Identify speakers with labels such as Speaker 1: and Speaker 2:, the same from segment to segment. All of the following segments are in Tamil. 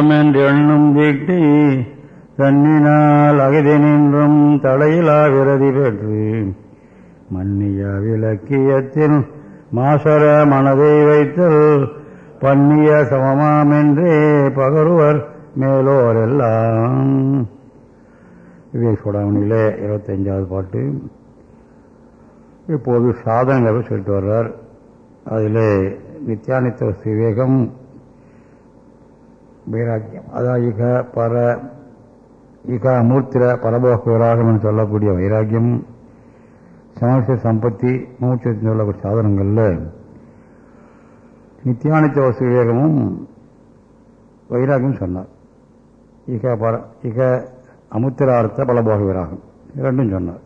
Speaker 1: தோடம் என்று எண்ணும் தீட்டி தன்னினால் அகதி நின்றும் தலையிலா விரதி பெற்று மன்னிய விளக்கியத்தில் மாசர மனதை வைத்தல் பன்னிய சமமாம் என்றே பகருவர் மேலோர் எல்லாம் இவை இருபத்தஞ்சாவது பாட்டு. இப்போது சாதனங்களை சொல்லிட்டு வர்றார். அதில் நித்தியானித்த விவேகம் வைராக்கியம். அதாவது இக பர இக மூர்த்திர பரபோக விராகம் என்று சொல்லக்கூடிய வைராக்கியம் சமஸ்த சம்பத்தி மூச்சு சொல்லக்கூடிய சாதனங்களில் நித்தியானித்த வசு விவேகமும் வைராகியம் சொன்னார். இக பர இக அமுத்திரார்த்த பலபோக விராகம். இரண்டும் சொன்னார்.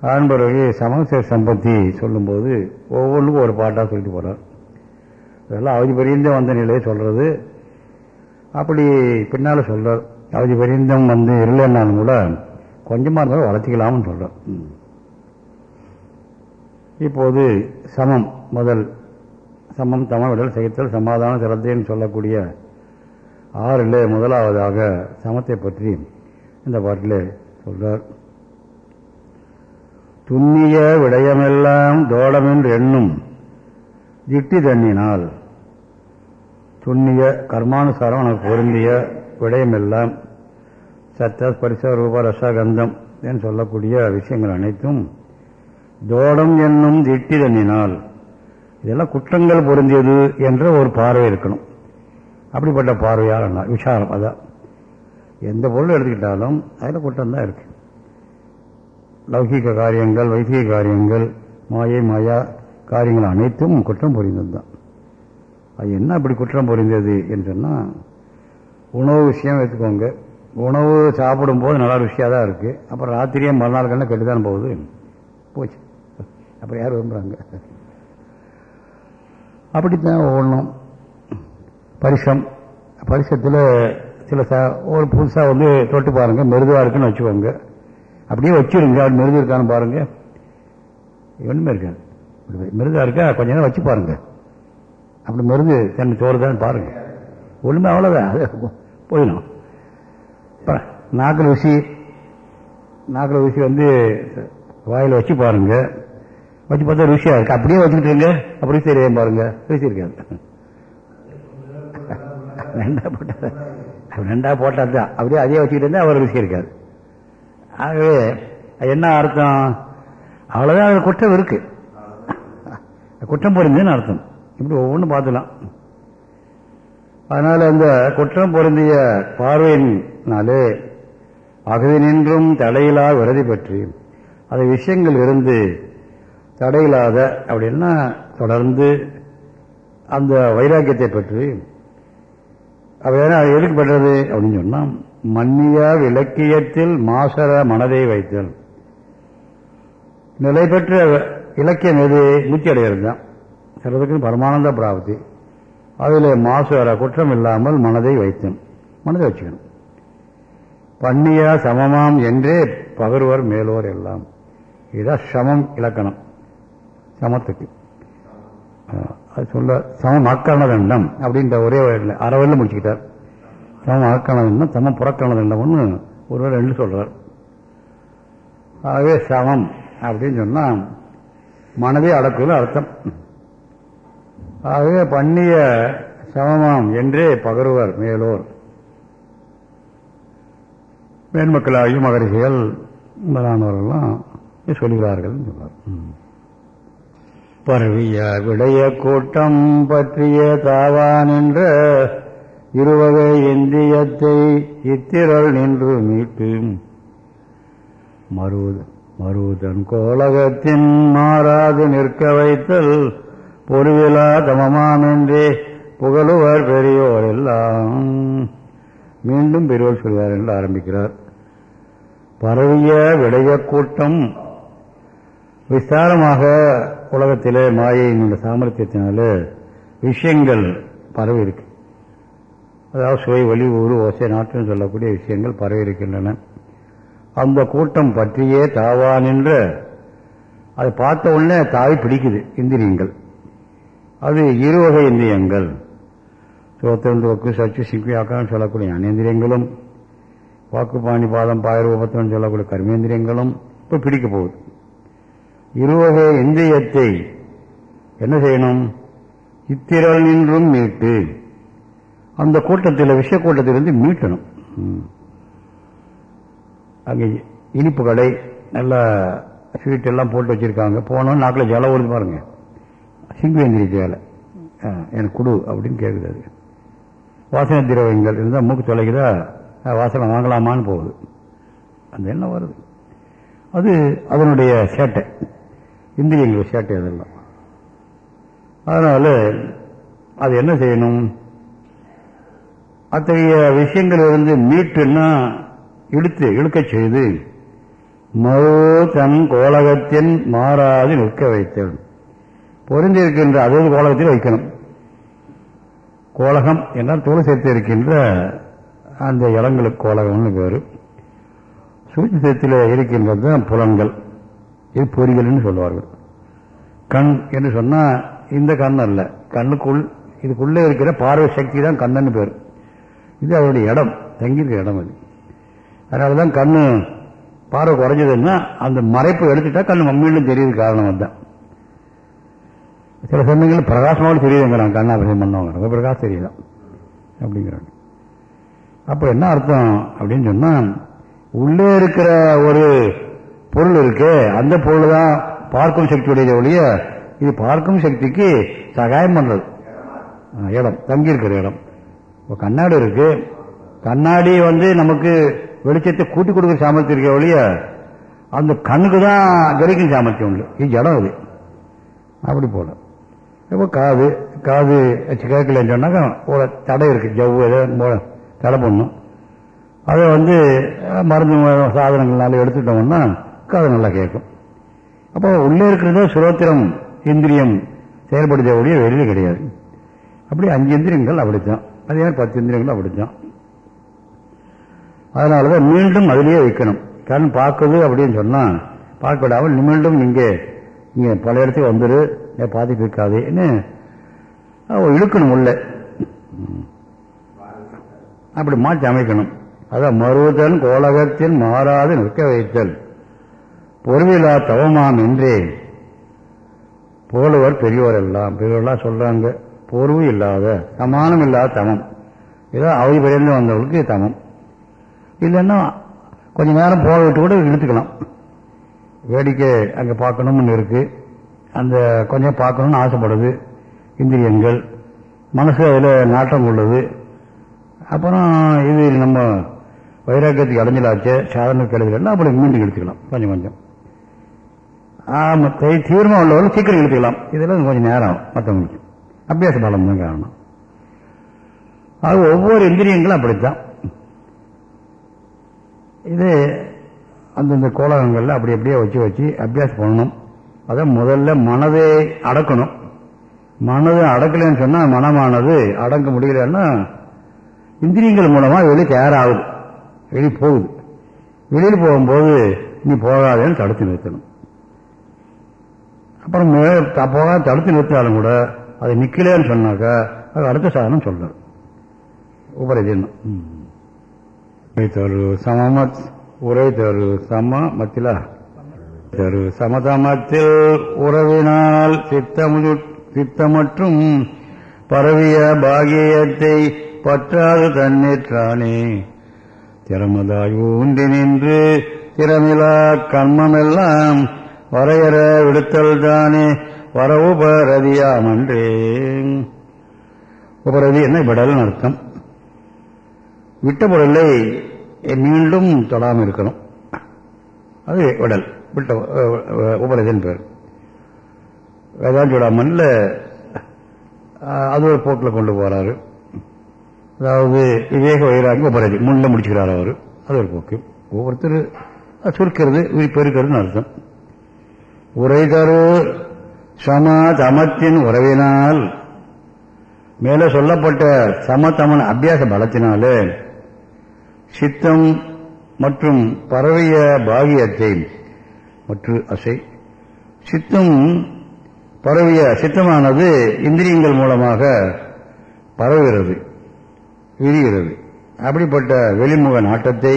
Speaker 1: அதன் பிறகு சமஸ்த சம்பத்தி சொல்லும்போது ஒவ்வொன்றுக்கும் ஒரு பாட்டாக சொல்லிட்டு போகிறார் இதெல்லாம் அவதி பெரியந்தே வந்த நிலையை சொல்கிறது அப்படி பின்னால் சொல்றார். அவதி பரியந்தம் வந்து இல்லைன்னாலும் கூட கொஞ்சமாக இருந்தாலும் வளர்த்திக்கலாம்னு சொல்றார். இப்போது சமம் முதல் சமம் தமம் விடல் செய்தல் சமாதான சிரத்தைன்னு சொல்லக்கூடிய ஆறில் முதலாவதாக சமத்தை பற்றி இந்த பாட்டில் சொல்றார். துண்ணிய விடயமெல்லாம் தோடமென்று எண்ணும் திட்டி தண்ணினால் துண்ணிய கர்மானுசாரம் எனக்கு பொருந்திய விடயமெல்லாம் சத்த ஸ்பரிச ரூப ரசகந்தம் என்று சொல்லக்கூடிய விஷயங்கள் அனைத்தும் தோடம் என்னும் திட்டி தண்ணினால் இதெல்லாம் குற்றங்கள் பொருந்தியது என்ற ஒரு பார்வை இருக்கணும். அப்படிப்பட்ட பார்வையால் விசாரம் அதான். எந்த பொருள் எடுத்துக்கிட்டாலும் அதில் குற்றம் தான் இருக்கு. லௌகிக காரியங்கள் வைத்திக காரியங்கள் மாயை மாயா காரியங்கள் அனைத்தும் குற்றம் புரிந்தது தான் அது என்ன அப்படி குற்றம் புரிந்தது என்று சொன்னால் உணவு விஷயம் எடுத்துக்கோங்க. உணவு சாப்பிடும்போது நல்லா ருசியாக தான் இருக்குது அப்புறம் ராத்திரியே மறுநாள் கண்ண கெட்டு தான் போகுது. போச்சு. அப்புறம் யார் விரும்புகிறாங்க அப்படித்தான் ஒவ்வொன்றும். பரிசம். பரிசத்தில் சில ச ஒரு புதுசாக வந்து தொட்டு பாருங்கள் மெருதுவாக இருக்குன்னு வச்சுக்கோங்க. அப்படியே வச்சுருங்க. அப்படி மிருது இருக்கான்னு பாருங்கள் ஒன்றுமே இருக்காது. மிருதாக இருக்கா? கொஞ்ச நேரம் வச்சு பாருங்கள் அப்படி மருந்து தன்னை தோறுதான்னு பாருங்க. ஒண்ணுமே அவ்வளோதான் அது போயிடும். நாக்கில் ருசி நாக்கில் ஊசி வந்து வாயில் வச்சு பாருங்க. வச்சு பார்த்தா ருசியா இருக்கு. அப்படியே வச்சுக்கிட்டுருங்க அப்படி சரி பாருங்க. ருசி இருக்காது. ரெண்டா போட்டா ரெண்டா போட்டா தான். அப்படியே அதே வச்சுக்கிட்டு இருந்தா அவர் ருசி இருக்காது. ஆகவே என்ன அர்த்தம்? அவ்வளவுதான் அது குற்றம் இருக்கு. குற்றம் பொருந்ததுன்னு அர்த்தம். இப்படி ஒவ்வொன்றும் பார்த்துலாம். அதனால் அந்த குற்றம் பொருந்திய பார்வையினாலே அகதி நின்றும் தடையிலா விரதி பற்றி அது விஷயங்கள் இருந்து தடையில்லாத அப்படின்னா தொடர்ந்து அந்த வைராக்கியத்தை பற்றி அப்படின்னா அது எதுக்கு பெற்றது அப்படின்னு சொன்னால் மன்னிய இலக்கியத்தில் மாசர மனதை வைத்தல். நிலை பெற்ற இலக்கியம் எது? முத்தி அடைகிறது தான் சிலதுக்கு பரமானந்த பிராப்தி. அதில் மாசர குற்றம் இல்லாமல் மனதை வைத்தேன். மனதை வச்சுக்கணும். பண்ணியா சமமாம் என்றே பகர்வர் மேலோர் எல்லாம். இதுதான் சமம் இலக்கணம். சமத்துக்கு. அது சொல்ல சமம் அக்கரண தண்டம் அப்படின்ற ஒரே அறவரில் முடிச்சுக்கிட்டார். சமம் அக்கரண தண்டம் சமம் புறக்கரண தண்டம்னு ஒருவர் ரெண்டு சொல்றார். ஆகவே சமம் அப்படின்னு சொன்னால் மனதை அடக்குவது அர்த்தம். ஆகவே பண்ணிய சமமாம் என்றே பகருவர் மேலோர். மேன்மக்களாகிய மகரிஷிகள் முதலானவர்கள்லாம் சொல்கிறார்கள் சொல்வார் பரவிய விடைய கூட்டம் பற்றிய தாவான் என்ற இருவகை இந்தியத்தை இத்திரள் நின்று மீட்டு மருது மருதன் கோலகத்தின் மாறாது நிற்க வைத்தல் பொருவிலா தமமாமென்றே புகழுவர் பெரியோர் எல்லாம் மீண்டும் பெரியோர் சொல்கிறார் என்று ஆரம்பிக்கிறார். பரவிய விடைய கூட்டம் விஸ்தாரமாக உலகத்திலே மாயையினுடைய சாமர்த்தியத்தினால விஷயங்கள் பரவி இருக்கு அதாவது சுவை ஒளி ஊறு ஓசை நாட்டுன்னு சொல்லக்கூடிய விஷயங்கள் பரவி இருக்கின்றன அந்த கூட்டம் பற்றியே தாவா நின்ற அதை பார்த்த உடனே தாய் பிடிக்குது இந்திரியங்கள். அது இருவகை இந்திரியங்கள். சோத்திரம் தொக்கு சச்சு சிக்கி ஆக்காரம் சொல்லக்கூடிய ஞானேந்திரியங்களும் வாக்கு பாணி பாதம் பாயிர சொல்லக்கூடிய கர்மேந்திரியங்களும் இப்போ பிடிக்க போகுது. இருவகை இந்திரியத்தை என்ன செய்யணும்? இத்திரல் நின்றும் மீட்டு. அந்த கூட்டத்தில் விஷய கூட்டத்திலிருந்து மீட்டணும். ம். அங்கே இனிப்பு கடை நல்லா ஸ்வீட் எல்லாம் போட்டு வச்சிருக்காங்க. போனோம் நாக்கில் ஜலம் வருது பாருங்க. சிங்குவேந்திரிக்கு வேலை ஆ, எனக்கு கொடு அப்படின்னு கேட்குது அது. வாசனை திரவியங்கள் இருந்தால் மூக்கு தொலைக்குதா? வாசனை வாங்கலாமான்னு போகுது. அந்த எண்ணம் வருது. அது அதனுடைய சேட்டை. இந்திரியங்கள் சேட்டை அதெல்லாம். அதனால் அது என்ன செய்யணும்? அத்தகைய விஷயங்கள் இருந்து மீட்டுன்னா இழுத்து இழுக்கச் செய்து மறு தன் கோலகத்தின் மாறாது நிற்க வைத்தல் பொருந்திருக்கின்ற அதே கோலகத்தில் வைக்கணும். கோலகம் என்றால் தோல் சேர்த்து இருக்கின்ற அந்த இடங்களுக்கு கோலகம்னு பேர். பேரு சேர்த்தில் இருக்கின்றது தான் புலன்கள். இது பொறிகள்னு சொல்லுவார்கள் கண் என்று சொன்னால் இந்த கண் அல்ல. கண்ணுக்குள் இதுக்குள்ளே இருக்கிற பார்வை சக்தி தான் கண்ணன்னு பேர். இது அவருடைய இடம் தங்கியிருக்கிற இடம் அது. அதனால தான் கண் பார்வை குறைஞ்சதுன்னா அந்த மறைப்பு எடுத்துட்டா கண் மீண்டும் தெரியுது காரணம் அதுதான். சில சமயங்களில் பிரகாசமாக தெரியுதுங்கிறாங்க கண்ணா பண்ணுவாங்க பண்ணவங்க. ரொம்ப பிரகாசம் தெரியுதான் அப்படிங்கிறாங்க. அப்போ என்ன அர்த்தம் அப்படின்னு சொன்னால் உள்ளே இருக்கிற ஒரு பொருள் இருக்கு அந்த பொருள் தான் பார்க்கும் சக்தியுடைய ஒழிய இது பார்க்கும் சக்திக்கு சகாயம் பண்ணுறது இடம். தங்கி இருக்கிற இடம். இப்போ கண்ணாடி இருக்கு. கண்ணாடி வந்து நமக்கு வெளிச்சத்தை கூட்டி கொடுக்குற சாமர்த்தியம் இருக்க ஒழிய அந்த கண்ணுக்கு தான் கிடைக்கும் சாமர்த்தியம் உண்டு. இது இடம் அது. அப்படி போல. இப்போ காது காது வச்சு கேட்கலன்னு சொன்னாக்கா ஒரு தடை இருக்கு ஜவ்வு ஏதோ தடை பண்ணும் அதை வந்து மருந்து சாதனங்கள்னால எடுத்துட்டோம்னா காது நல்லா கேட்கும் அப்போ உள்ளே இருக்கிறது சுரோத்திரம் இந்திரியம் செயல்படுத்த ஒழிய வெளியில் கிடையாது அப்படி அஞ்சு இந்திரியங்கள் அப்படித்தான் அதே மாதிரி பத்து இந்திரியங்கள் அப்படித்தான் அதனாலதான் மீண்டும் அதிலேயே வைக்கணும் கண் பார்க்குது அப்படின்னு சொன்னால் பார்க்க விடாமல் மீண்டும் இங்கே இங்கே பல இடத்துக்கு வந்துடு பாதிப்பு பார்த்துட்டு இருக்காதுன்னு இழுக்கணும் உள்ள. அப்படி மாற்றி அமைக்கணும். அதான் மறுதல் கோலகத்தில் மாறாது நிற்க வைத்தல். பொறுவிலா தவமாம் என்றே. புகழுவர் பெரியவர் எல்லாம் பெரியவரெல்லாம் சொல்றாங்க பொறுவு இல்லாத சமானம் இல்லாத தமம் ஏதோ அவதி பிறந்து வந்தவர்களுக்கு தமம் இல்லைன்னா கொஞ்ச நேரம் போக விட்டு கூட இழுத்துக்கலாம் வேடிக்கை அங்கே பார்க்கணும்னு இருக்குது அந்த கொஞ்சம் பார்க்கணும்னு ஆசைப்படுது இந்திரியங்கள். மனசு அதில் நாட்டம் கொள்ளுது அப்புறம் இது நம்ம வைராக்கியத்துக்கு அடைஞ்சலாச்சு சாதனை கெடுதலாம் அப்படி மீண்டும் இழுத்துக்கலாம் கொஞ்சம் கொஞ்சம். ஆமாம் தீ- உள்ளவர்கள் சீக்கிரம் இழுத்துக்கலாம் இதெல்லாம் கொஞ்சம் நேரம் ஆகும் மற்றவங்களுக்கு அபியாச பலம் தான் காரணம். அது ஒவ்வொரு இந்திரியங்களும் அப்படித்தான். இது அந்தந்த கோலகங்களில் அப்படி அப்படியே வச்சு வச்சு அபியாசம் பண்ணணும். அதான் முதல்ல மனதை அடக்கணும். மனதை அடக்கலைன்னு சொன்னா மனமானது அடக்க முடியலன்னா இந்திரியங்கள் மூலமா வெளியே தயாராகுது. வெளியே போகுது. வெளியில் போகும்போது நீ போகாதேன்னு தடுத்து நிறுத்தணும். அப்புறம் மே- போகாத தடுத்து நிறுத்தினாலும் கூட அது நிக்கலேன்னு சொன்னாக்கா அது அடுத்த சாதனம் சொல்லணும் உபரிதம் தரு சமமத் உரை தரு சம மத்தில தரு சமதமத்தில் உறவினால் சித்தமுது சித்தமற்றும் பரவிய பாகியத்தை பற்றாது தன்னிற்றானே. திறமதாய் ஊன்றி நின்று திறமிலா கர்மமெல்லாம் வரையற விடுத்தல் தானே வர உபரதியாமன்றே. உபரதி என்ன விடல் அர்த்தம்? விட்ட பொருளை மீண்டும் தொடாமல் இருக்கணும். அது விடல். விட்ட உபரதின்னு பேர் விடாமல் அது ஒரு போக்கில் கொண்டு போறாரு. அதாவது விவேக வைராகி உபரதி முன்ன முடிச்சுக்கிறார் அவர். அது ஒரு போக்கு. ஒவ்வொருத்தர் சுருக்கிறது பெருக்கிறதுன்னு அர்த்தம். உரை தரு சம தமத்தின் உறவினால். மேலே சொல்லப்பட்ட சமதமன் அபியாச பலத்தினாலே சித்தம் மற்றும் பரவிய பாகியத்தை மற்றும் அசை. சித்தம் பரவிய சித்தமானது இந்திரியங்கள் மூலமாக பரவுகிறது விரிகிறது. அப்படிப்பட்ட வெளிமுக நாட்டத்தை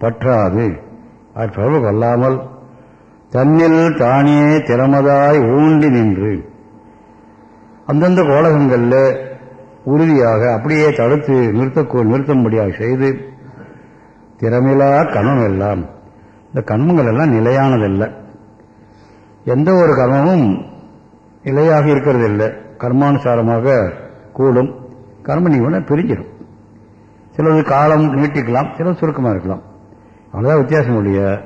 Speaker 1: பற்றாது. அது தொடர்பு கொள்ளாமல் தன்னில் தானே திறமதாய் ஊண்டி நின்று அந்தந்த கோலகங்களில் உறுதியாக அப்படியே தடுத்து நிறுத்த நிறுத்தும்படியாக செய்து திறமிலா கணம் எல்லாம் இந்த கர்மங்கள் எல்லாம் நிலையானதில்லை. எந்த ஒரு கர்மமும் நிலையாக இருக்கிறது இல்லை கர்மானுசாரமாக கூடும். கர்ம நீவன பிரிஞ்சிடும். சிலது காலம் நீட்டிக்கலாம் சிலது சுருக்கமாக இருக்கலாம். அவ்வளோதான் வித்தியாசம் உடைய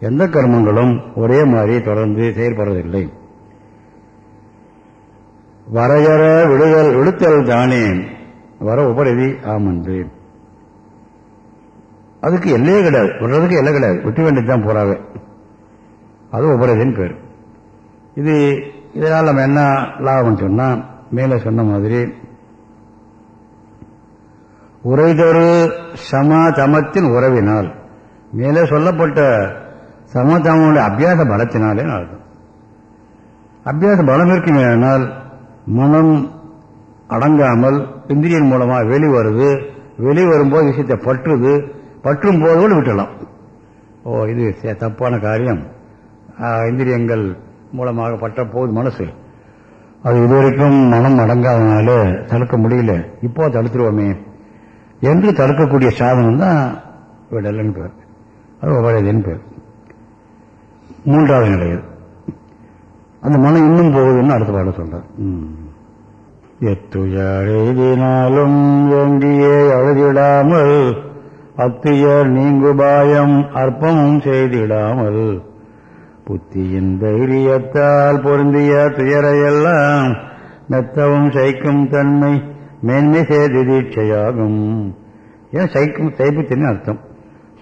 Speaker 1: எந்த கர்மங்களும் ஒரே மாதிரி தொடர்ந்து செயல்படுறதில்லை. வரையற விடுதல் விடுத்தல் தானே. வர உபரதி ஆமன்று. அதுக்கு எல்லையே கிடையாது. விடுறதுக்கு எல்லை கிடையாது. விட்டு வேண்டியது தான் போறாங்க. அது உபரதின்னு பேர். இது இதனால் நம்ம என்ன லாபம்னு சொன்னால் மேலே சொன்ன மாதிரி உரைதொரு சமதமத்தின் உறவினால் மேலே சொல்லப்பட்ட சமதமோட அபியாச பலத்தினாலே நடக்கும் அபியாச பலம் இருக்குமேனால் மனம் அடங்காமல் இந்திரியன் மூலமாக வெளி வருது வெளி வரும்போது விஷயத்தை பற்றுது பற்றும் போது கூட ஓ இது தப்பான காரியம். இந்திரியங்கள் மூலமாக பற்ற போகுது மனசு. அது இதுவரைக்கும் மனம் அடங்காதனால தடுக்க முடியல. இப்போ தடுத்துருவோமே. என்று தடுக்கக்கூடிய சாதனம் தான் விடலன்னு பேர். அது உபழதின்னு பேர். மூன்றாவது நிலையில். அந்த மனம் இன்னும் போகுதுன்னு அடுத்த பாட சொல்றார். எத்துயரெய்தினாலும் வேண்டியே அழுதிடாமல் பக்தியர் நீங்குபாயம் அற்பமும் செய்திடாமல் புத்தியின் தைரியத்தால் பொருந்திய துயரையெல்லாம் மெத்தவும் சைக்கும் தன்மை மேன்மை செய்து தீட்சையாகும் ஏன் சைக்கும் சைப்புத்தின்னு அர்த்தம்.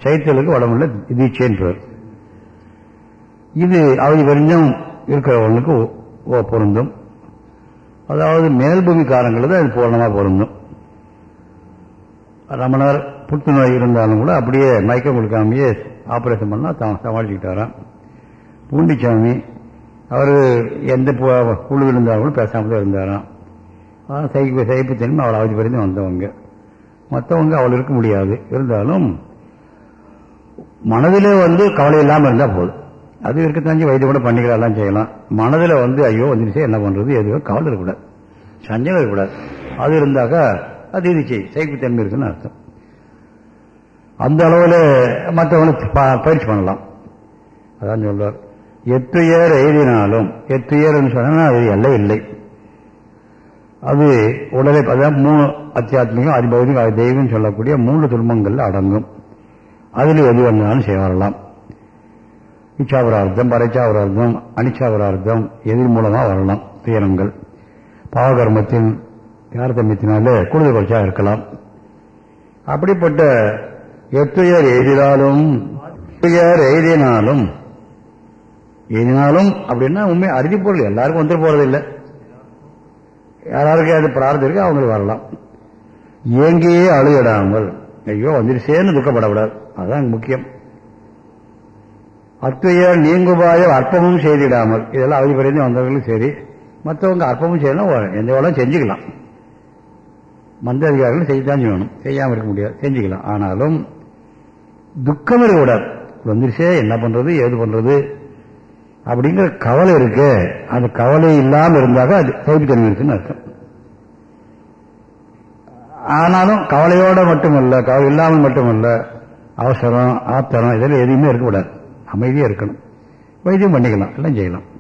Speaker 1: சைத்தலுக்கு உடம்புல தீட்சைன்னு இது அவதி கொஞ்சம் இருக்கிறவங்களுக்கு பொருந்தும். அதாவது மேல்பூமி காரங்களில் தான் பூர்ணமாக பொருந்தும். ரமணர் புற்றுநோய் இருந்தாலும் கூட அப்படியே மயக்கம் கொடுக்காமையே ஆப்ரேஷன் பண்ணால் தான் சமாளிச்சுக்கிட்டாரான் பூண்டிச்சாமி அவர் எந்த குழு இருந்தாலும் கூட பேசாமல் தான் இருந்தாராம் சைப்பு சைப்பு தன்மை அவள் அவதி பிறந்து வந்தவங்க. மற்றவங்க அவள் இருக்க முடியாது. இருந்தாலும் மனதில் வந்து கவலை இல்லாமல் இருந்தால் போதும். அது இருக்கத்தாஞ்சி வைத்தியம் கூட பண்ணிக்கலாம் செய்யலாம். மனதில் வந்து ஐயோ வந்துருச்சு என்ன பண்ணுறது எதுவோ கவலை இருக்கக்கூடாது. சஞ்சலம் இருக்கக்கூடாது. அது இருந்தாக்கா அது இது செய் சைப்புத்தன்மை இருக்குன்னு அர்த்தம். அந்த அளவில் மற்றவங்களை பயிற்சி பண்ணலாம். அதான் சொல்றார். ஏர் எழுதினாலும் எட்டு ஏர்னு சொன்னால் அது எல்லாம் இல்லை. அது உடலை அதான் மூணு அத்தியாத்மிகம் அதிபௌதிகம் தெய்வம் சொல்லக்கூடிய மூன்று துன்பங்கள் அடங்கும். அதில் எது வந்தாலும் செய்ய இச்சாபரார்த்தம் பறைச்சாபரார்த்தம் அனிச்சாபரார்த்தம் எதிர் மூலமாக வரலாம் துயரங்கள். பாவகர்மத்தின் தாரதமியத்தினாலே கூடுதல் குறைச்சா இருக்கலாம். அப்படிப்பட்ட எத்துயர் எய்தினாலும் துயர் எய்தினாலும் எய்தினாலும் அப்படின்னா உண்மை அறுதி பொருள். எல்லாருக்கும் வந்துட்டு போறதில்லை. யாராருக்கு அது பிரார்த்தம் இருக்கு அவங்களுக்கு வரலாம். ஏங்கியே அழுகிடாமல் ஐயோ வந்துருச்சேன்னு துக்கப்படக்கூடாது. அதுதான் முக்கியம். அத்துயர் நீங்குபாய அற்பமும் செய்திடாமல் இதெல்லாம் அவதி குறைந்து வந்தவர்களும் சரி. மற்றவங்க அற்பமும் செய்யணும் எந்த வேலை செஞ்சுக்கலாம். மந்த அதிகாரிகளும் செய்யத்தான் செய்யணும். செய்யாமல் இருக்க முடியாது. செஞ்சுக்கலாம். ஆனாலும் துக்கம் இருக்கக்கூடாது. வந்துருச்சே என்ன பண்றது ஏது பண்றது அப்படிங்கிற கவலை இருக்கு. அந்த கவலை இல்லாமல் இருந்தாக்க அது சோதித்தன்மை இருக்குன்னு அர்த்தம். ஆனாலும் கவலையோட மட்டுமல்ல கவலை இல்லாமல் மட்டுமல்ல அவசரம் ஆத்திரம் இதெல்லாம் எதுவுமே இருக்கக்கூடாது. அமைதியாக இருக்கணும். வைத்தியம் பண்ணிக்கலாம். எல்லாம் செய்யலாம்.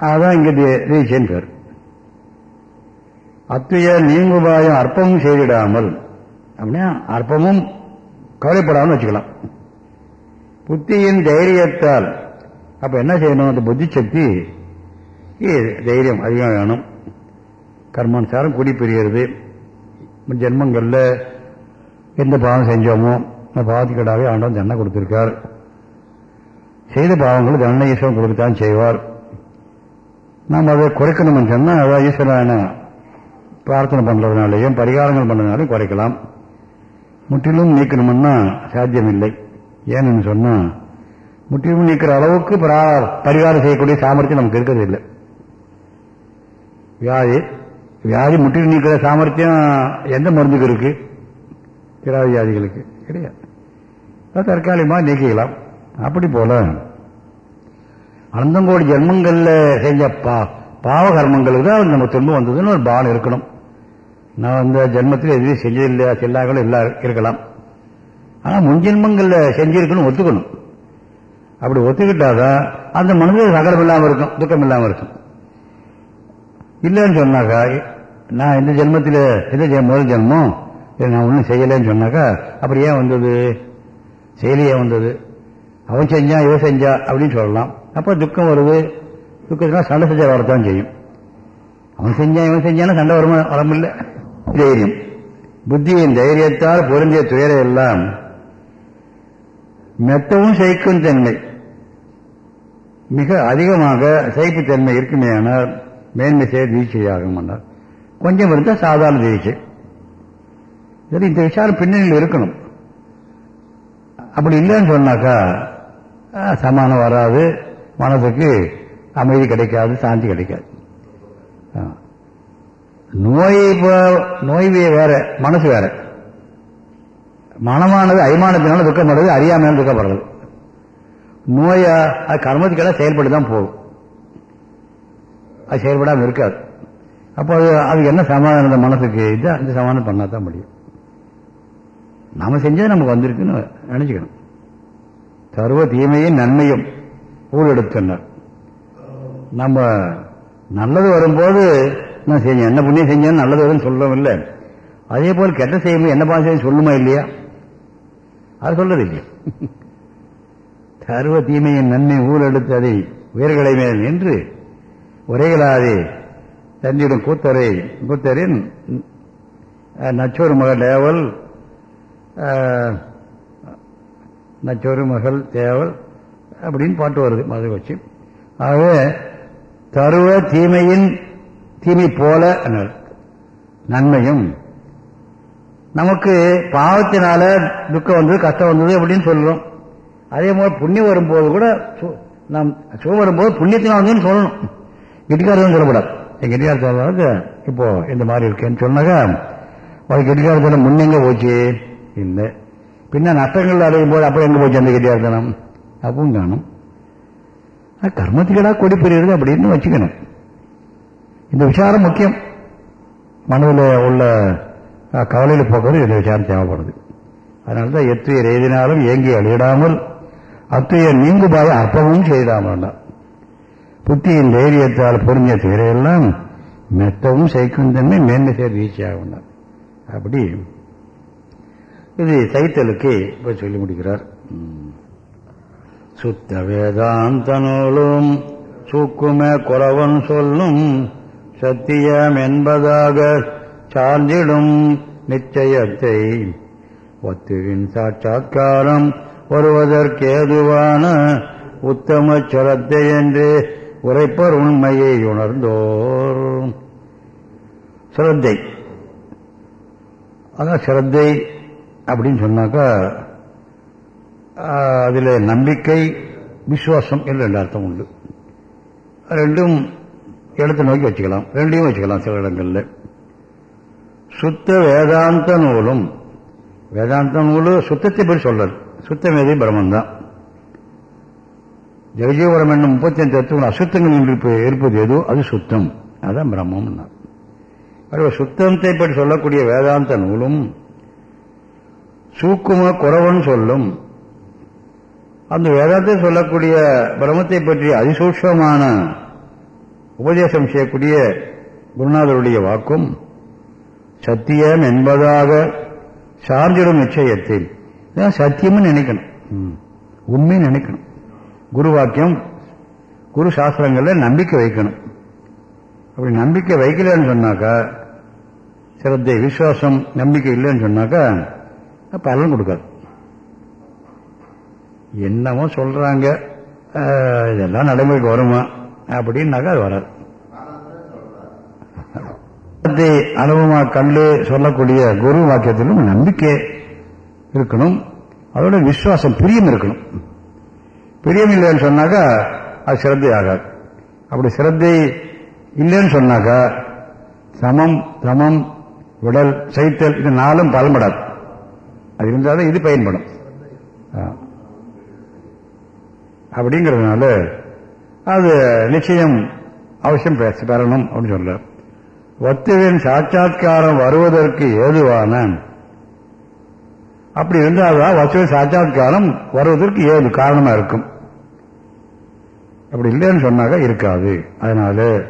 Speaker 1: அதான் இங்கே ரீச்சேன்னு பேர். அத்துய நீங்குபாயம் அற்பமும் செய்திடாமல். அப்படின்னா அற்பமும் கவலைப்படாமல் வச்சுக்கலாம். புத்தியின் தைரியத்தால். அப்ப என்ன செய்யணும்? அந்த புத்தி சக்தி தைரியம் அதிகம் வேணும். கர்மானுசாரம் குடி பெரியது ஜென்மங்களில் எந்த பாவம் செஞ்சோமோ அந்த பாவத்துக்கடாவே ஆண்டவன் தண்டனை கொடுத்திருக்கார். செய்த பாவங்கள் தண்டனை ஈஸ்வரன் கொடுக்கத்தான் செய்வார். நாம் அதை குறைக்கணும்னு சொன்னால் அதான் ஈஸ்வரன பிரார்த்தனை பண்ணுறதுனாலையும் பரிகாரங்கள் பண்ணுறதுனாலையும் குறைக்கலாம். முற்றிலும் நீக்கணும்னா சாத்தியமில்லை. ஏன்னு சொன்னால் முற்றிலும் நீக்கிற அளவுக்கு பரிகாரம் செய்யக்கூடிய சாமர்த்தியம் நமக்கு இருக்கிறது இல்லை வியாதி வியாதி முற்றிலும் நீக்கிற சாமர்த்தியம் எந்த மருந்துக்கு இருக்கு? திராவியாதிகளுக்கு கிடையாது. தற்காலிகமாக நீக்கிக்கலாம். அப்படி போல அனந்தங்கோடி ஜென்மங்களில் செஞ்ச பா பாவ தான் நம்ம துன்பம் வந்ததுன்னு ஒரு பானம் இருக்கணும். நான் அந்த ஜென்மத்தில் எதுவும் செஞ்சதில்லை செல்லாங்களும் இல்லா இருக்கலாம். ஆனால் முன் ஜென்மங்கள்ல செஞ்சிருக்கணும் ஒத்துக்கணும். அப்படி ஒத்துக்கிட்டாதான் அந்த மனதில் சகலம் இல்லாமல் இருக்கும் துக்கம் இல்லாமல் இருக்கும். இல்லைன்னு சொன்னாக்கா நான் இந்த ஜென்மத்தில் எந்த முதல் ஜென்மம்? இல்லை நான் ஒன்றும் செய்யலைன்னு சொன்னாக்கா அப்புறம் ஏன் வந்தது? செயலியே வந்தது. அவன் செஞ்சா இவன் செஞ்சா அப்படின்னு சொல்லலாம். அப்போ துக்கம் வருது. துக்கத்தினா சண்டை செஞ்சா வரத்தான் செய்யும். அவன் செஞ்சான் இவன் செஞ்சானா சண்டை வருமா வரமில்லை தைரியம். புத்தியின் தைரியத்தால் பொருந்திய துயர எல்லாம் மெத்தவும் சகிக்கும் தன்மை. மிக அதிகமாக சகிப்புத்தன்மை இருக்குமேயானால் மேன்மை செய்ய வீழ்ச்சியாகும் என்றார். கொஞ்சம் இருந்தால் சாதாரண தீட்சை சரி இந்த விசாரம் பின்னணியில் இருக்கணும். அப்படி இல்லைன்னு சொன்னாக்கா சமானம் வராது. மனதுக்கு அமைதி கிடைக்காது சாந்தி கிடைக்காது. நோய் இப்போ நோய் வேற மனசு வேற. மனமானது அய்மானத்தினால துக்கப்படுறது அறியாமையால் துக்கப்படுறது. நோயா அது கர்மத்துக்கெல்லாம் செயல்பட்டு தான் போகும். அது செயல்படாமல் இருக்காது. அப்போ அது அதுக்கு என்ன சமாதானம் இந்த மனசுக்கு? இது இந்த சமாதானம் பண்ணா தான் முடியும். நாம செஞ்சது நமக்கு வந்திருக்குன்னு நினைச்சுக்கணும். சர்வ தீமையும் நன்மையும் ஊழெடுத்தனர். நம்ம நல்லது வரும்போது நான் செஞ்சேன் என்ன புண்ணியம் செஞ்சேன்னு நல்லது வரும்னு சொல்லவும் இல்லை அதே போல் கெட்ட செய்யும்போது என்ன பாசம் செய்ய சொல்லுமா இல்லையா? அது சொல்றது இல்லையா? சர்வ தீமையின் நன்மை ஊரெடுத்து அதை உயர்களை மேல் நின்று உரைகளாதே தன்னிடம் கூத்தரை கூத்தரின் நச்சோறு மகள் தேவல் நச்சோறு மகள் தேவல் அப்படின்னு பாட்டு வருது மது வச்சு ஆகவே தருவ தீமையின் தீமை போல நன்மையும். நமக்கு பாவத்தினால துக்கம் வந்தது கஷ்டம் வந்தது அப்படின்னு சொல்றோம். அதே மாதிரி புண்ணியம் வரும்போது கூட சு- நாம் சுகம் வரும்போது புண்ணியத்தினால் வந்து சொல்லணும். கெட்டிக்காரதும் சொல்லக்கூடாது என் கெட்டிக்கார சொல்றது இப்போ இந்த மாதிரி இருக்கேன்னு சொன்னாக்கா ஒரு கெட்டிக்காரத்தனம் முன்னெங்க போச்சு? இல்லை. பின்ன நஷ்டங்கள் அடையும் போது அப்புறம் எங்க போச்சு அந்த கெட்டிக்காரத்தனம்? அப்பவும் காணும். அது கர்மத்துக்கடா கொடி பெறுகிறது அப்படின்னு வச்சுக்கணும். இந்த விசாரம் முக்கியம். மனதில் உள்ள கவலையில் கவலையில போக்குறது இந்த விசாரம் தேவைப்படுது. அதனால தான் எத்துயர் எய்தினாலும் ஏங்கி அழியிடாமல் அத்துயர் நீங்குபாய அற்பமும் செய்தாமல் புத்தியின் தைரியத்தால் பொருந்திய துயரையெல்லாம் மெத்தவும் சைக்கும் தன்மை மேன்மை செய்ய வீழ்ச்சியாக அப்படி இது சைத்தலுக்கு இப்போ சொல்லி முடிக்கிறார். ம். சுத்த வேதாந்தனோலும் சூக்குமே சூக்கும குறவன் சொல்லும் சத்தியம் என்பதாக சார்ந்திடும் நிச்சயத்தை. ஒத்துவின் சாட்சாத்காரம் வருவதற்கேதுவான உத்தம சரத்தை என்று உரைப்பர் உண்மையை உணர்ந்தோர். சிரத்தை. அதான் சிரத்தை அப்படின்னு சொன்னாக்கா ஆஹ், அதில் நம்பிக்கை விசுவாசம் என்று ரெண்டு அர்த்தம் உண்டு. ரெண்டும் எழுத்தை நோக்கி வச்சுக்கலாம். ரெண்டையும் வச்சுக்கலாம் சில இடங்களில். சுத்த வேதாந்த நூலும் வேதாந்த நூலு சுத்தத்தை பற்றி சொல்றது. சுத்தம் எது? பிரம்மந்தான். ஜெகஜீவரம் என்னும் முப்பத்தி அஞ்சு தத்துவங்கள் அசுத்தங்கள் இருப்பது எதோ? அது சுத்தம். அதான் பிரம்மம்னா. அதுவே சுத்தத்தை பற்றி சொல்லக்கூடிய வேதாந்த நூலும் சூக்கும குறவன் சொல்லும் அந்த வேதாந்த சொல்லக்கூடிய பிரம்மத்தை பற்றி அதிசூட்சமான உபதேசம் செய்யக்கூடிய குருநாதருடைய வாக்கும் சத்தியம் என்பதாக சார்ந்திடும் நிச்சயத்தில். சத்தியம்னு நினைக்கணும். ம். உண்மை நினைக்கணும். குரு வாக்கியம் குரு சாஸ்திரங்களில் நம்பிக்கை வைக்கணும். அப்படி நம்பிக்கை வைக்கலன்னு சொன்னாக்கா சிரத்தை விசுவாசம் நம்பிக்கை இல்லைன்னு சொன்னாக்கா பலன் கொடுக்காது. என்னமோ சொல்றாங்க. இதெல்லாம் நடைமுறைக்கு வருமா? அப்படின்னாக்கா அது வராது. அனுபவமா கண்டு சொல்லக்கூடிய குரு வாக்கியத்திலும் நம்பிக்கை இருக்கணும். அதோட விசுவாசம் பிரியம் இருக்கணும். பிரியம் இல்லைன்னு சொன்னாக்கா அது சிரத்தை ஆகாது. அப்படி சிரத்தை இல்லைன்னு சொன்னாக்கா சமம் சமம் விடல் சைத்தல் இது நாளும் பலன்படாது அது இருந்தாலும் இது பயன்படும். அப்படிங்கிறதுனால அது நிச்சயம் அவசியம் பேச பெறணும் அப்படின்னு சொல்ல வத்துவின் சாட்சாத்காரம் வருவதற்கு ஏதுவான. அப்படி இருந்தால்தான் வத்துவின் சாட்சாத்காரம் வருவதற்கு ஏது காரணமா இருக்கும். அப்படி இல்லைன்னு சொன்னாக்க இருக்காது. அதனால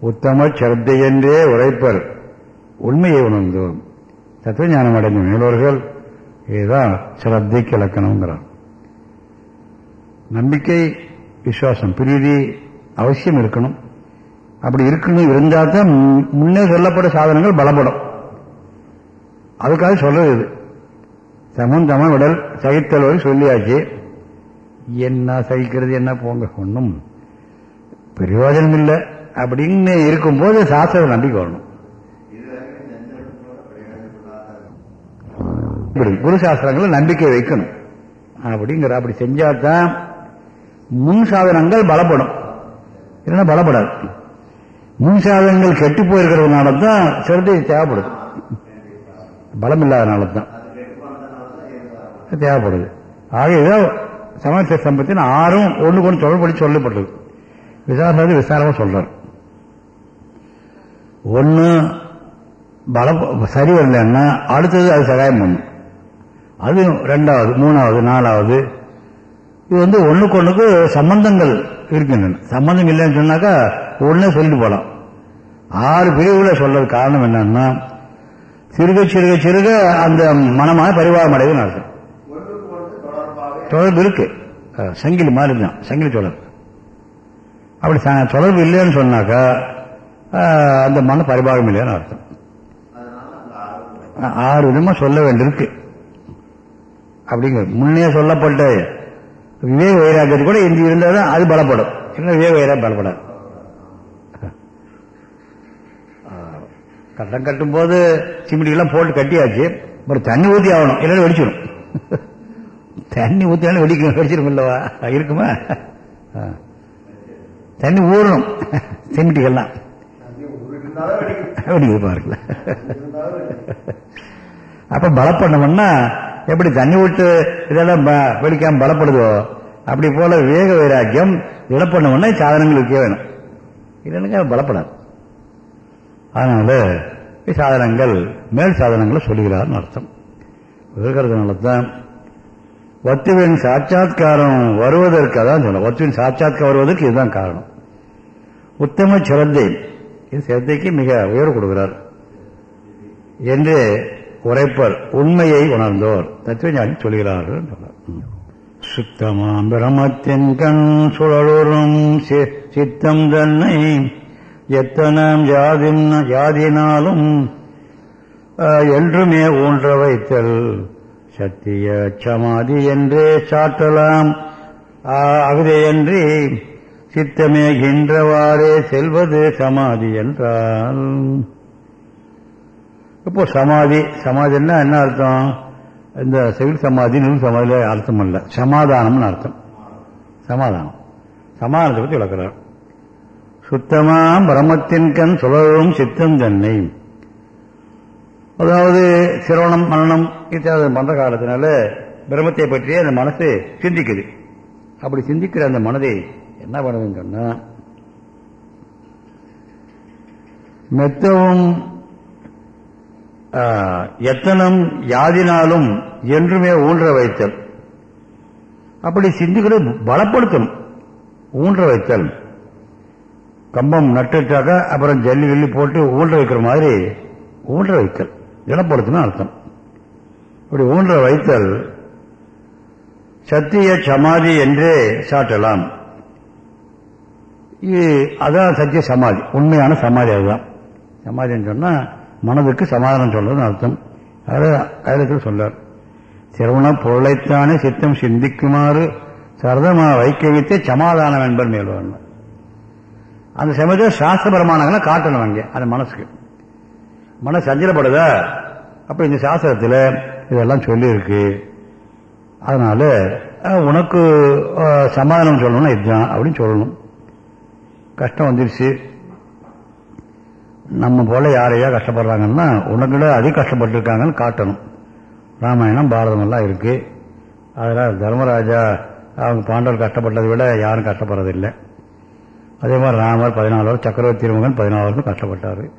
Speaker 1: உத்தம சிரத்தையென்றே உரைப்பர். உண்மையை உணர்ந்தோம். தத்துவஞானம் அடைந்த மேலோர்கள் இதுதான் சிரத்தைக்கு இலக்கணங்கிறார் நம்பிக்கை விசுவாசம். பிரீதி அவசியம் இருக்கணும். அப்படி இருக்கணும் இருந்தால் தான் முன்னே சொல்லப்பட்ட சாதனங்கள் பலப்படும். அதுக்காக சொல்றது இது. சமம் தம விடல் சகித்தல் சொல்லியாச்சு. என்ன சகிக்கிறது என்ன போங்க ஒன்றும் பிரயோஜனம் இல்லை அப்படின்னு இருக்கும்போது சாஸ்திர நம்பிக்கை வரணும். குரு சாஸ்திரங்களை நம்பிக்கை வைக்கணும். அப்படிங்கிற அப்படி செஞ்சாதான் முன் சாதனங்கள் பலப்படும். இல்லைன்னா பலப்படாது. முன் சாதனங்கள் கெட்டு போயிருக்கிறதுனால தான் சிரத்தை தேவைப்படுது. பலம் இல்லாதனால தான் தேவைப்படுது. ஆக இதான் சமயத்தை சம்பத்தின் ஆறும் ஒன்று ஒன்று தொடர்படி சொல்லப்பட்டது விசாரணை விசாரமாக சொல்றார். ஒன்று பலம் சரி வரலன்னா அடுத்தது அது சகாயம் பண்ணும். அது ரெண்டாவது மூணாவது நாலாவது இது வந்து ஒண்ணுக்கு ஒண்ணுக்கு சம்பந்தங்கள் இருக்கின்றன. சம்பந்தம் இல்லைன்னு சொன்னாக்கா உடனே சொல்லிட்டு போலாம். ஆறு பிரிவுகளை சொல்றது காரணம் என்னன்னா சிறுக சிறுக சிறுக அந்த மனமாக பரிவாரம் அடைவு அர்த்தம். தொடர்பு இருக்கு. அஹ், சங்கிலி மாதிரி தான். சங்கிலி தொடர்பு. அப்படி ச- தொடர்பு இல்லைன்னு சொன்னாக்கா அந்த மன பரிபாகம் இல்லைன்னு அர்த்தம். ஆறு விதமா சொல்ல வேண்டியிருக்கு. அப்படிங்கிற முன்னே சொல்லப்பட்ட விவேக வைராக்கியத்து கூட இந்தி இருந்தால் தான் அது பலப்படும். இல்லை விவேக வைராக பலப்படாது கட்டம் கட்டும் போது போட்டு கட்டியாச்சு. அப்புறம் தண்ணி ஊற்றி ஆகணும். இல்லைன்னா வெடிச்சிடும் தண்ணி ஊற்றினாலும் வெடிக்கணும் வெடிச்சிடும் இல்லவா? இருக்குமா? ஆ. தண்ணி ஊறணும். சிமிட்டிகள்லாம். வெடிக்குது பாருங்கள அப்ப பலப்படணும்னா எப்படி தண்ணி விட்டு இதெல்லாம் ப- வெடிக்காம பலப்படுதோ அப்படி போல விவேக வைராக்கியம் இழப்பண்ணோம்னா சாதனங்கள் இருக்க வேணும். இல்லைன்னு பலப்படாது. அதனால சாதனங்கள் மேல் சாதனங்களை சொல்லுகிறார்னு அர்த்தம். இருக்கிறதுனால தான் வத்துவின் சாட்சாத்காரம் வருவதற்கு அதான் சொல்ல வத்துவின் சாட்சாத்காரம் வருவதற்கு இதுதான் காரணம். உத்தம சிறந்தை இது சிரத்தைக்கு மிக உயர்வு கொடுக்கிறார். என்று உரைப்பர் உண்மையை உணர்ந்தோர். தத்துவஞானி சொல்கிறார்கள் சுத்தமாம் பிரமத்தின் கண் சுழலுறும் சித்தம் தன்னை எத்தனாம் யாதின் யாதினாலும் என்றுமே ஊன்ற வைத்தல் சத்திய சமாதி என்றே சாற்றலாம். ஆஹ், அகுதையன்றி சித்தமேகின்றவாறே செல்வது சமாதி என்றால் இப்போ சமாதி சமாதின்னா என்ன அர்த்தம்? இந்த செவில் சமாதி நில் சமாதியில அர்த்தம் அல்ல சமாதானம்னு அர்த்தம். சமாதானம். சமாதானத்தை பற்றி விளக்குறார். சுத்தமாம் பிரமத்தின் கண் சுழலும் சித்தம் தன்னை. அதாவது சிரவணம் மரணம் இத்தியாதி பண்ற காலத்தினால பிரம்மத்தை பற்றியே அந்த மனசு சிந்திக்குது. அப்படி சிந்திக்கிற அந்த மனதை என்ன பண்ணுதுன்னு சொன்னா மெத்தவும் எத்தனம் யாதினாலும் என்றுமே ஊன்ற வைத்தல். அப்படி சிந்துக்களை பலப்படுத்தணும். ஊன்ற வைத்தல். கம்பம் நட்டுட்டாக்க அப்புறம் ஜல்லி கில்லி போட்டு ஊன்ற வைக்கிற மாதிரி ஊன்ற வைத்தல். திடப்படுத்தணும் அர்த்தம். இப்படி ஊன்ற வைத்தல் சத்திய சமாதி என்றே சாட்டலாம். அதான் சத்திய சமாதி. உண்மையான சமாதி அதுதான். சமாதின்னு சொன்னா மனதுக்கு சமாதானம் சொல்றதுன்னு அர்த்தம். அதை அதில் சொல்றார் சிரவண பொருளைத்தானே சித்தம் சிந்திக்குமாறு சரதமாக வைக்க வைத்து சமாதானம் என்பர் மேல்வன் அந்த சமயத்தில் சாஸ்திர பிரமாணங்களை காட்டணும் அங்கே அந்த மனசுக்கு. மனசு சஞ்சலப்படுதா? அப்ப இந்த சாஸ்திரத்தில் இதெல்லாம் சொல்லியிருக்கு. அதனால உனக்கு சமாதானம் சொல்லணும்னா இதுதான் அப்படின்னு சொல்லணும். கஷ்டம் வந்துருச்சு. நம்ம போல யாரையா கஷ்டப்படுறாங்கன்னா உனக்குள்ள அதிக கஷ்டப்பட்டுருக்காங்கன்னு காட்டணும். ராமாயணம் பாரதம் எல்லாம் இருக்கு. அதனால் தர்மராஜா அவங்க பாண்டவர் கஷ்டப்பட்டதை விட யாரும் கஷ்டப்படுறதில்லை. அதே மாதிரி ராமர் பதினாலு வருஷம் சக்கரவர்த்தி மகன் பதினாலு வருஷம் கஷ்டப்பட்டார்.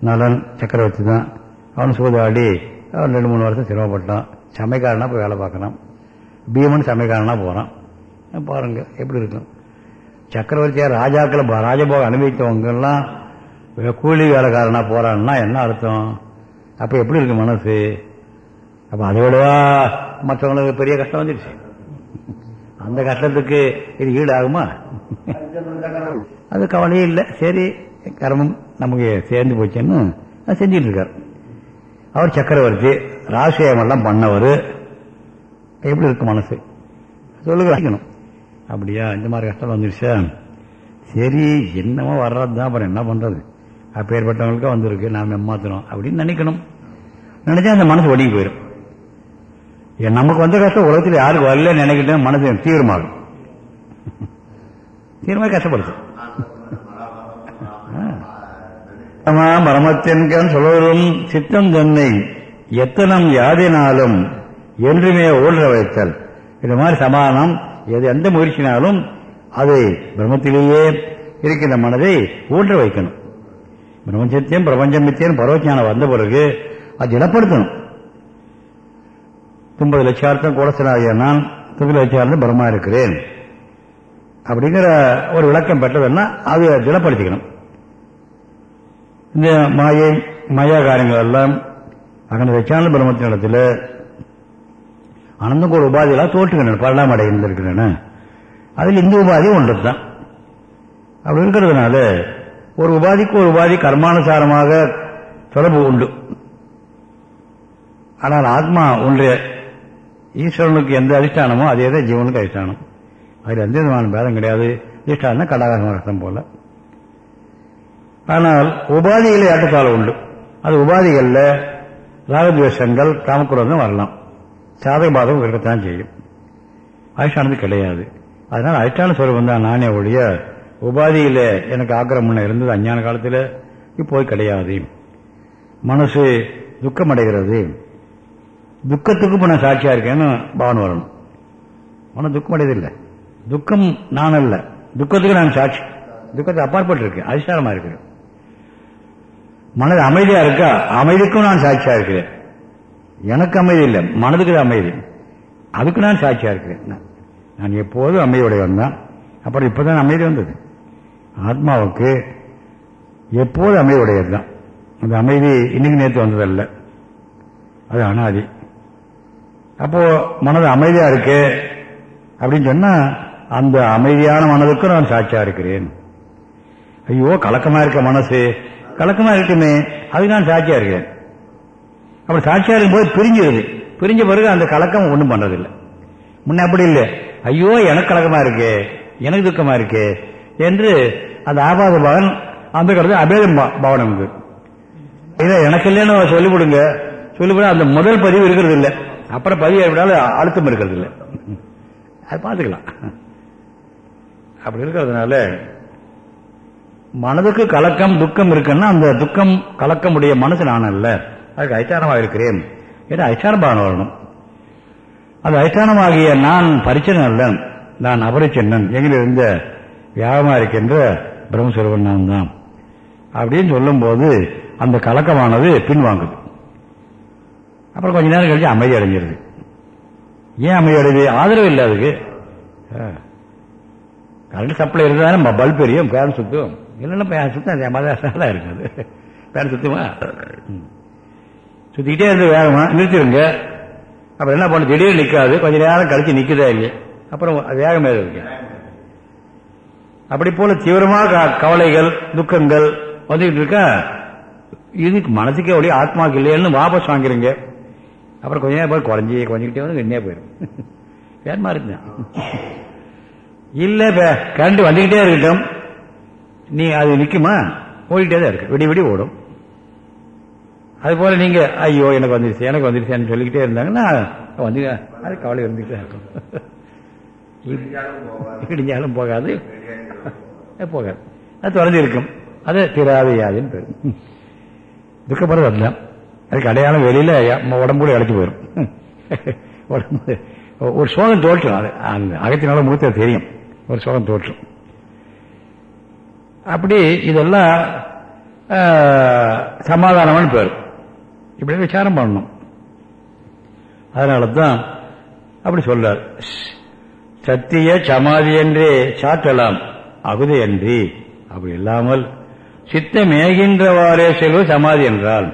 Speaker 1: நலன் சக்கரவர்த்தி தான். அவன் சூதாடி அவன் ரெண்டு மூணு வருஷம் சிரமப்பட்டான் சமைக்காரனா போய் வேலை பார்க்கணும் பீமன் சமைக்காரனா போகிறான் பாருங்க எப்படி இருக்கும். சக்கரவர்த்தியார் ராஜாக்களை ராஜபோக அனுபவித்தவங்கெல்லாம் கூலி வேலைக்காரனா போறான்னா என்ன அர்த்தம்? அப்போ எப்படி இருக்கு மனசு? அப்போ அதை விடவா மற்றவங்களுக்கு பெரிய கஷ்டம் வந்துடுச்சு. அந்த கஷ்டத்துக்கு இது ஈடாகுமா? அது கவலையே இல்லை. சரி கர்மம் நமக்கு சேர்ந்து போச்சுன்னு அது செஞ்சுட்டு இருக்கார். அவர் சக்கரவர்த்தி ராசியமெல்லாம் பண்ணவர். எப்படி இருக்கு மனசு? சொல்லுங்க வைக்கணும் அப்படியா? இந்த மாதிரி கஷ்டம் வந்துருச்சா சரி என்னமோ வர்றது தான் அப்புறம் என்ன பண்றது? அப்பேற்பட்டவங்களுக்கா வந்திருக்கு நாம் ஏமாத்துறோம் அப்படின்னு நினைக்கணும். நினைச்சா அந்த மனசு ஒடுங்கி போயிடும் ஏன் நமக்கு வந்த கஷ்டம் உலகத்தில் யாருக்கு வரல நினைக்கிட்டு மனசு தீவிரமாகும். தீவிரமாக கஷ்டப்படுது. ஆமா மரமத்தின்கண் சொல்வதும் சித்தம் தன்னை எத்தனம் யாதினாலும் என்றுமே ஊழ வைத்தல். இந்த மாதிரி சமாதானம் எது எந்த முயற்சினாலும் அதை பிரம்மத்திலேயே இருக்கின்ற மனதை ஊன்ற வைக்கணும். பிரபஞ்சத்தையும் பிரபஞ்சம் மித்தியம் பரவஞானம் வந்த பிறகு அது இடப்படுத்தணும் தும்பது லட்சார்த்தம் கோடசனாகிய நான் தும்பது லட்சார்த்தம் பிரம்மா இருக்கிறேன் அப்படிங்கிற ஒரு விளக்கம் பெற்றதுன்னா அது திடப்படுத்திக்கணும். இந்த மாயை மாயா காரியங்கள் எல்லாம் அகண்ட லட்சான இடத்துல அனந்தம் ஒரு உபாதிகளாக தோற்றுகின்றன பரிணாம அடைந்திருக்கின்றன. அதில் இந்த உபாதி ஒன்று தான் அப்படி இருக்கிறதுனால ஒரு உபாதிக்கு ஒரு உபாதி கர்மானுசாரமாக தொடர்பு உண்டு. ஆனால் ஆத்மா ஒன்று ஈஸ்வரனுக்கு எந்த அதிஷ்டானமோ அதே தான் ஜீவனுக்கு அதிஷ்டானம். அதில் எந்த விதமான பேதம் கிடையாது. அதிஷ்டானம் கடாகாசம் ரத்தம் போல. ஆனால் உபாதிகளை ஏற்றத்தால் உண்டு. அது உபாதிகளில் ராகத்வேஷங்கள் காமக்குரோதம் வரலாம். சாதக பாதகம் இருக்கத்தான் செய்யும். அதிஷ்டானது கிடையாது. அதனால் அதிஷ்டான ஸ்வரூபம் தான் நானே ஒழிய உபாதியில் எனக்கு ஆக்கிரமணம் இருந்தது அஞ்ஞான காலத்தில் இப்போ கிடையாது. மனசு துக்கம் அடைகிறது துக்கத்துக்கு இப்போ நான் சாட்சியா இருக்கேன்னு பவன் வரணும். மனம் துக்கம் அடையதில்லை துக்கம் நான் அல்ல துக்கத்துக்கு நான் சாட்சி. துக்கத்தை அப்பாற்பட்டு இருக்கேன் அதிசாரமாக இருக்கிறேன். மனது அமைதியா இருக்கா? அமைதிக்கும் நான் சாட்சியா இருக்கிறேன். எனக்கு அமைதி இல்லை. மனதுக்கு தான் அமைதி. அதுக்கு நான் சாட்சியா இருக்கிறேன். நான். எப்போதும் அமைதியுடையவன் தான். அப்புறம் இப்பதான் அமைதி வந்தது. ஆத்மாவுக்கு எப்போதும் அமைதியுடையது தான் அந்த அமைதி இன்னைக்கு நேற்று வந்ததல்ல. அது அனாதி. அப்போ மனது அமைதியா இருக்கு அப்படின்னு சொன்னா அந்த அமைதியான மனதுக்கும் நான் சாட்சியா இருக்கிறேன். ஐயோ கலக்கமா இருக்க மனசு. கலக்கமா இருக்குமே. அதுக்கு நான் சாட்சியா இருக்கிறேன் அப்படி சாட்சியா இருக்கும்போது பிரிஞ்சிருது. பிரிஞ்ச பிறகு அந்த கலக்கம் ஒன்றும் பண்றதில்லை முன்ன அப்படி இல்லை. ஐயோ எனக்கு கலக்கமா இருக்கு. எனக்கு துக்கமா இருக்கு. என்று அந்த ஆபாத பவன் அந்த கருத்து அபேதம் பவனம் இது இதை எனக்கு இல்லைன்னு சொல்லிவிடுங்க. சொல்லிவிட அந்த முதல் பதிவு இருக்கிறது இல்லை அப்புறம் பதிவு ஏற்படாலும் அழுத்தம் இருக்கிறது இல்லை அது பார்த்துக்கலாம். அப்படி இருக்கிறதுனால மனதுக்கு கலக்கம் துக்கம் இருக்குன்னா அந்த துக்கம் கலக்கமுடைய மனசு நான் அல்ல. அதுக்கு ஐச்சாரமாக இருக்கிறேன். என்று ஐச்சாரபாவனை வரணும். அது ஐச்சாரமாகிய நான் பரிச்சனன் அல்ல. நான் அபரிச்சன்னன் எங்கில் இருந்த வியாகமா இருக்கின்ற பிரம்மஸ்வரூபன் நான் தான். அப்படின்னு சொல்லும்போது அந்த கலக்கமானது பின்வாங்குது. அப்புறம் கொஞ்ச நேரம் கழிச்சு அமைதி அடைஞ்சிருது. ஏன் அமைதி அடையுது? ஆதரவு இல்லை அதுக்கு. கரண்ட் சப்ளை இருந்தாலும் பல்ப் எரியும் பேரன் சுத்தும். இல்லைன்னா பேன் சுத்தம் மாதிரி இருக்காது. பேரன் சுத்துமா? சுற்றிக்கிட்டே சுத்திக்கிட்டே இருந்து வேகமா நிறுத்திடுங்க அப்புறம் என்ன பண்ணு திடீர்னு நிற்காது கொஞ்ச நேரம் கழிச்சு நிற்குதா இல்லையே? அப்புறம் அது வேகமே இருக்கு அப்படி போல தீவிரமாக க- கவலைகள் துக்கங்கள் வந்துகிட்டு இருக்கா? இதுக்கு மனசுக்கே ஒளி ஆத்மாக்கு இல்லைன்னு வாபஸ் வாங்கிறீங்க அப்புறம் கொஞ்ச நேரம் போய் குறைஞ்சி குறைஞ்சிக்கிட்டே வந்து நின்னே போயிடும் வேறு மாதிரி தான் இல்ல கரண்ட் வந்துகிட்டே இருக்கட்டும். நீ அது நிற்குமா ஓடிக்கிட்டே தான் இருக்கு. விடி விடி ஓடும். அதுபோல நீங்க ஐயோ எனக்கு வந்துருச்சு எனக்கு வந்துருச்சேன்னு சொல்லிக்கிட்டே இருந்தாங்கன்னா வந்து அது கவலை இருந்துகிட்டே இருக்கும். இடிஞ்சாலும் போகாது போகாது அது தொடர்ந்து இருக்கும் அது திராவியாதுன்னு பேர் துக்கப்படுறது அதுதான் அதுக்கு அடையாளம் வெளியில உடம்புல இழைச்சி போயிடும் உடம்பு ஒரு சோகம் தோற்றும் அது அந்த அகத்தினால முழுத்த தெரியும் ஒரு சோகம் தோற்றும் அப்படி இதெல்லாம் சமாதானம்னு பேர் இப்படி விசாரம் பண்ணணும் அதனால தான் அப்படி சொல்றார் சத்திய சமாதி என்றே சாற்றலாம். அகுதி அன்றி. அப்படி இல்லாமல் சித்தமேகின்றவாறே செல்வது சமாதி என்றால்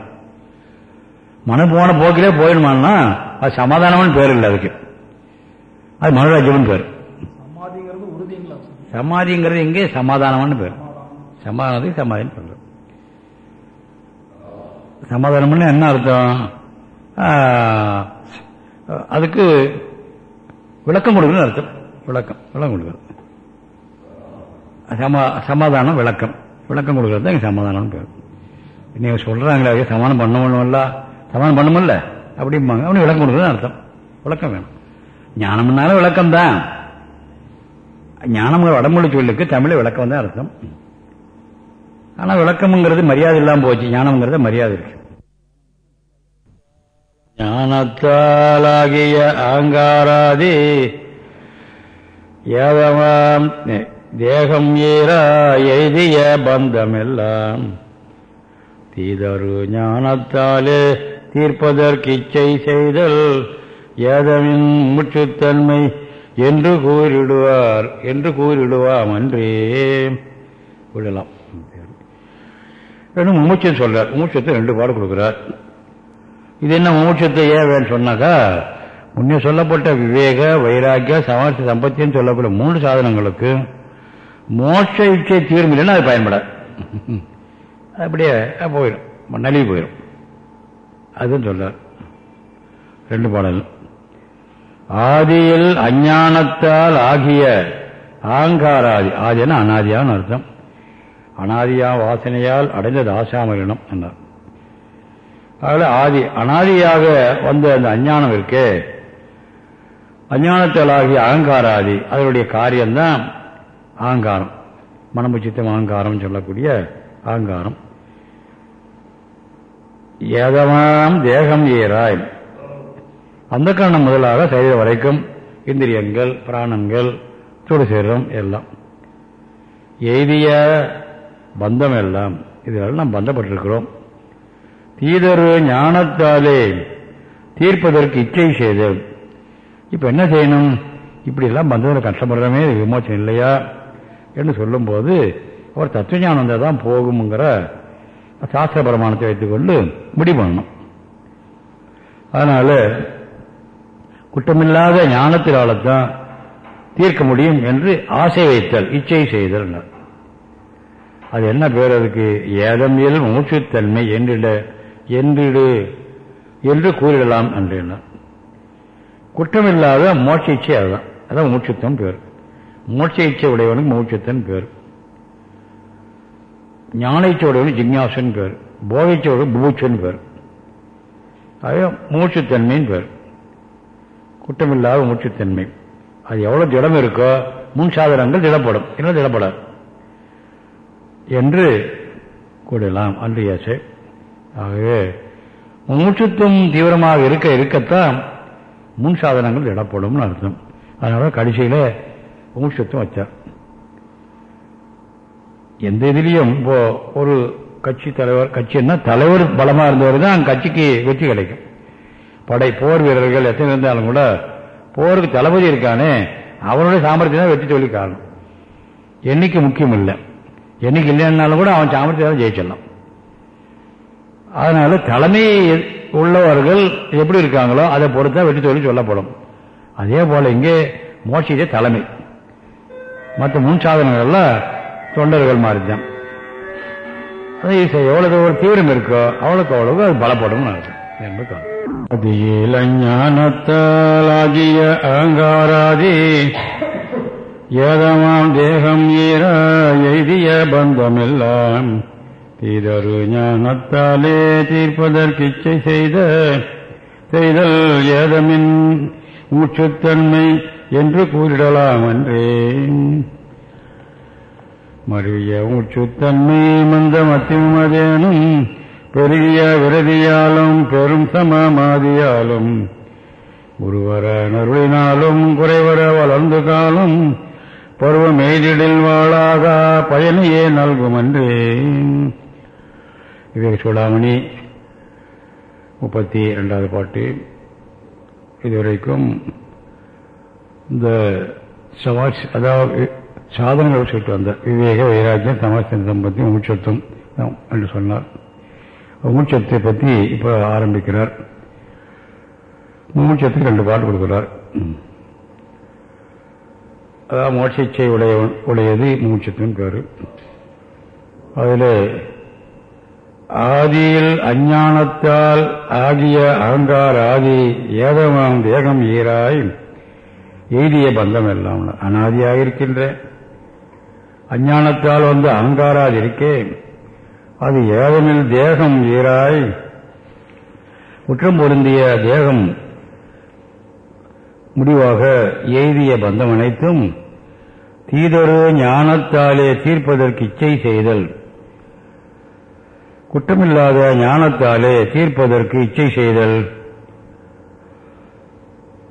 Speaker 1: மனம் போன போக்கிலே போயிடுமான்னா அது சமாதானம்னு பேர் இல்லை அதுக்கு. அது மனோராஜ்யம்னு பேர். சமாதிங்கிறது இங்கே சமாதானம்னு பேர். சமாதானத்துக்கு சமாதின்னு சொல்ற சமாதானம்னு என்ன அர்த்தம்? அதுக்கு விளக்கம் கொடுக்கணும்னு அர்த்தம். விளக்கம். விளக்கம் கொடுக்குறது. சமா சமாதானம் விளக்கம். விளக்கம் கொடுக்குறது தான் இங்கே சமாதானம் பேர். நீங்கள் சொல்கிறாங்களே சமாதானம் பண்ண முடியும்ல? சமாதானம் பண்ணுமில்ல அப்படிம்பாங்க. அவனுக்கு விளக்கம் கொடுக்குறது அர்த்தம். விளக்கம் வேணும். ஞானம்னாலும் விளக்கம் தான். ஞானம் வடமொழி சொல்லுக்கு தமிழ் விளக்கம் தான் அர்த்தம். ஆனால் விளக்கம்ங்கிறது மரியாதை இல்லாமல் போச்சு. ஞானம்ங்கிறது மரியாதை இருக்கு. ஞானத்தாலாகிய அகங்காராதி ஏதமாம் தேகம் ஈரா எய்திய பந்தமெல்லாம். தீதரு ஞானத்தாலே தீர்ப்பதற்கு இச்சை செய்தல் ஏதமின் முற்றுத்தன்மை என்று கூறிடுவார் என்று கூறிடுவாம் அன்றே விடலாம். ரெண்டு மூச்சம் சொல்றார். மூச்சத்தை ரெண்டு பாடு கொடுக்கிறார். இது என்ன மூச்சத்தை ஏன் வேணும் சொன்னாக்கா முன்னே சொல்லப்பட்ட விவேக வைராக்கிய சமர்த்தி சம்பத்தின்னு சொல்லப்பட்ட மூன்று சாதனங்களுக்கு மோட்ச இச்சை தீரும் இல்லைன்னா அது பயன்படாது. அப்படியே போயிடும். நழுவி போயிடும். அதுன்னு சொல்றார். ரெண்டு பாடல். ஆதியில் அஞ்ஞானத்தால் ஆகிய ஆங்காராதி ஆதினா அனாதியான அர்த்தம். அனாதியா வாசனையால் அடைந்த தாசாமரிடம் என்றார். அதில் ஆதி அனாதியாக வந்த அந்த அஞ்ஞானம் இருக்கே. அஞ்ஞானத்தால் ஆகிய அகங்காராதி அதனுடைய காரியம்தான் அகங்காரம். மனமுச்சித்தம் அகங்காரம் சொல்லக்கூடிய அகங்காரம். ஏதமாம் தேகம் ஏறாய். அந்த காரணம் முதலாக சரீரம் வரைக்கும் இந்திரியங்கள் பிராணங்கள் சுடுசேரம் எல்லாம். எய்திய பந்தம் எல்லாம் இதெல்லாம் நாம் பந்தப்பட்டிருக்கிறோம். தீதரு ஞானத்தாலே தீர்ப்பதற்கு இச்சை செய்தல். இப்ப என்ன செய்யணும்? இப்படி எல்லாம் பந்தத்தில் கஷ்டப்படுறமே விமோச்சனம் இல்லையா? என்று சொல்லும்போது அவர் தத்துவஞானம் வந்தால் தான் போகுங்கிற சாஸ்திர பிரமாணத்தை வைத்துக்கொண்டு முடிவு பண்ணணும். அதனால குற்றமில்லாத ஞானத்தினால்தான் தீர்க்க முடியும் என்று ஆசை வைத்தல் இச்சை செய்தல். அது என்ன பேர் அதுக்கு? ஏதமியல் மூச்சுத்தன்மை என்றிட என்றிடு என்று கூறிடலாம் என்றார் குற்றமில்லாத மோட்ச இச்சை அதுதான். அதான் மூச்சுத்தம் பேர். மோட்ச இச்சை உடையவனுக்கு மூச்சத்தன் பேர். ஞான இச்சை உடையவனுக்கு ஜிக்யாசன் பேர். போக பூச்சன் பேர். அதே மூச்சுத்தன்மைன்னு பேர். குற்றமில்லாத மூச்சுத்தன்மை அது எவ்வளவு திடம் இருக்கோ முன் சாதனங்கள் திடப்படும். என்ன திடப்படாது? என்று கூடலாம் அன்றியாசை ஆகவே மூச்சுத்துவம் தீவிரமாக இருக்க இருக்கத்தான் முன் சாதனங்கள் இடப்படும் அர்த்தம். அதனால கடைசியில மூச்சுத்துவம் வச்சார். எந்த இதுலேயும் இப்போ ஒரு கட்சி தலைவர் கட்சின்னா தலைவர் பலமா இருந்தவர் தான் கட்சிக்கு வெற்றி கிடைக்கும். படை போர் வீரர்கள் எத்தனை இருந்தாலும் கூட போருக்கு தளபதி இருக்கானே அவனுடைய சாமர்த்தியம் தான் வெற்றி சொல்லி காரணம். எண்ணிக்கை முக்கியம் இல்லை. எண்ணிக்கை இல்லைன்னாலும் கூட அவன் சாமர்த்தியம் ஜெயிச்சிடலாம். அதனால தலைமை உள்ளவர்கள் எப்படி இருக்காங்களோ அதை பொறுத்தா வெற்றி தொழில் சொல்லப்படும். அதே போல இங்கே மோட்சிதே தலைமை. மற்ற முன் சாதனங்கள்லாம் தொண்டர்கள் மாதிரி தான் எவ்வளவு ஒரு தீவிரம் இருக்கோ அவ்வளவுக்கு அவ்வளவு அது பலப்படும் என்பது இளஞானத்தாலாகிய அகங்காராதி ஏதமாம் தேகம் ஈர எய்திய பந்தமெல்லாம் தீதரு ஞானத்தாலே தீர்ப்பதற்கிச்சை செய்த செய்தல் ஏதமின் மூச்சுத்தன்மை என்று கூறிடலாம் என்றே மருவிய மூச்சுத்தன்மை மந்த மத்தியமதேனும் பெருகிய விரதியாலும் பெரும் சமமாதியாலும் ஒருவர நருளினாலும் குறைவர வளர்ந்து காலும் பருவம் எய்திடில் வாழாக பயனையே நல்கும் விவேக சூடாமணி முப்பத்தி ரெண்டாவது பாட்டு. இதுவரைக்கும் இந்த சமாஜ் அதாவது சாதனங்கள் சொல்லிட்டு வந்த விவேக வைராக்கியம் சமாசன சம்பத்தி மூச்சத்துவம் என்று சொன்னார். மூச்சத்தை பற்றி இப்போ ஆரம்பிக்கிறார். மூச்சத்துக்கு ரெண்டு பாட்டு கொடுக்கிறார். அதாவது மோட்சிச்சை உடைய உடையது மூச்சத்தின் பேர். அதில் ஆதியில் அஞ்ஞானத்தால் ஆகிய அகங்கார ஆதி ஏதமாம் தேகம் ஈராய். எய்திய பந்தம் எல்லாம் அனாதியாக இருக்கின்ற அஞ்ஞானத்தால் வந்து அகங்காராதி இருக்கே அது ஏதமில் தேகம் ஈராய். குற்றம் பொருந்திய தேகம் முடிவாக எய்திய பந்தம் அனைத்தும் தீதொரு ஞானத்தாலே தீர்ப்பதற்கு இச்சை செய்தல். குற்றமில்லாத ஞானத்தாலே தீர்ப்பதற்கு இச்சை செய்தல்.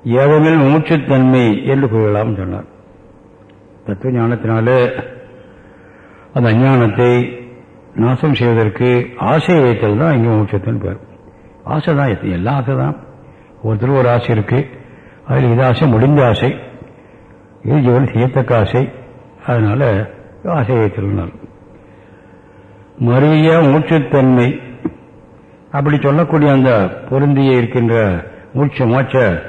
Speaker 1: ஏதமில் மூச்சுத்தன்மை என்று கூறலாம் சொன்னார். தத்துவ ஞானத்தினாலே அந்த அஞ்ஞானத்தை நாசம் செய்வதற்கு ஆசை வைத்தல் தான் இங்கே மூச்சத்தின் பேர். ஆசை தான் எல்லா ஆசை தான். ஒருத்தர் ஒரு ஆசை இருக்கு. அதில் இது ஆசை முடிந்த ஆசை. இது ஜீவன் செய்யத்தக்க ஆசை? அதனால ஆசை வைத்திருந்தார். மருவிய மூச்சுத்தன்மை. அப்படி சொல்லக்கூடிய அந்த பொருந்திய இருக்கின்ற மூச்ச மோட்ச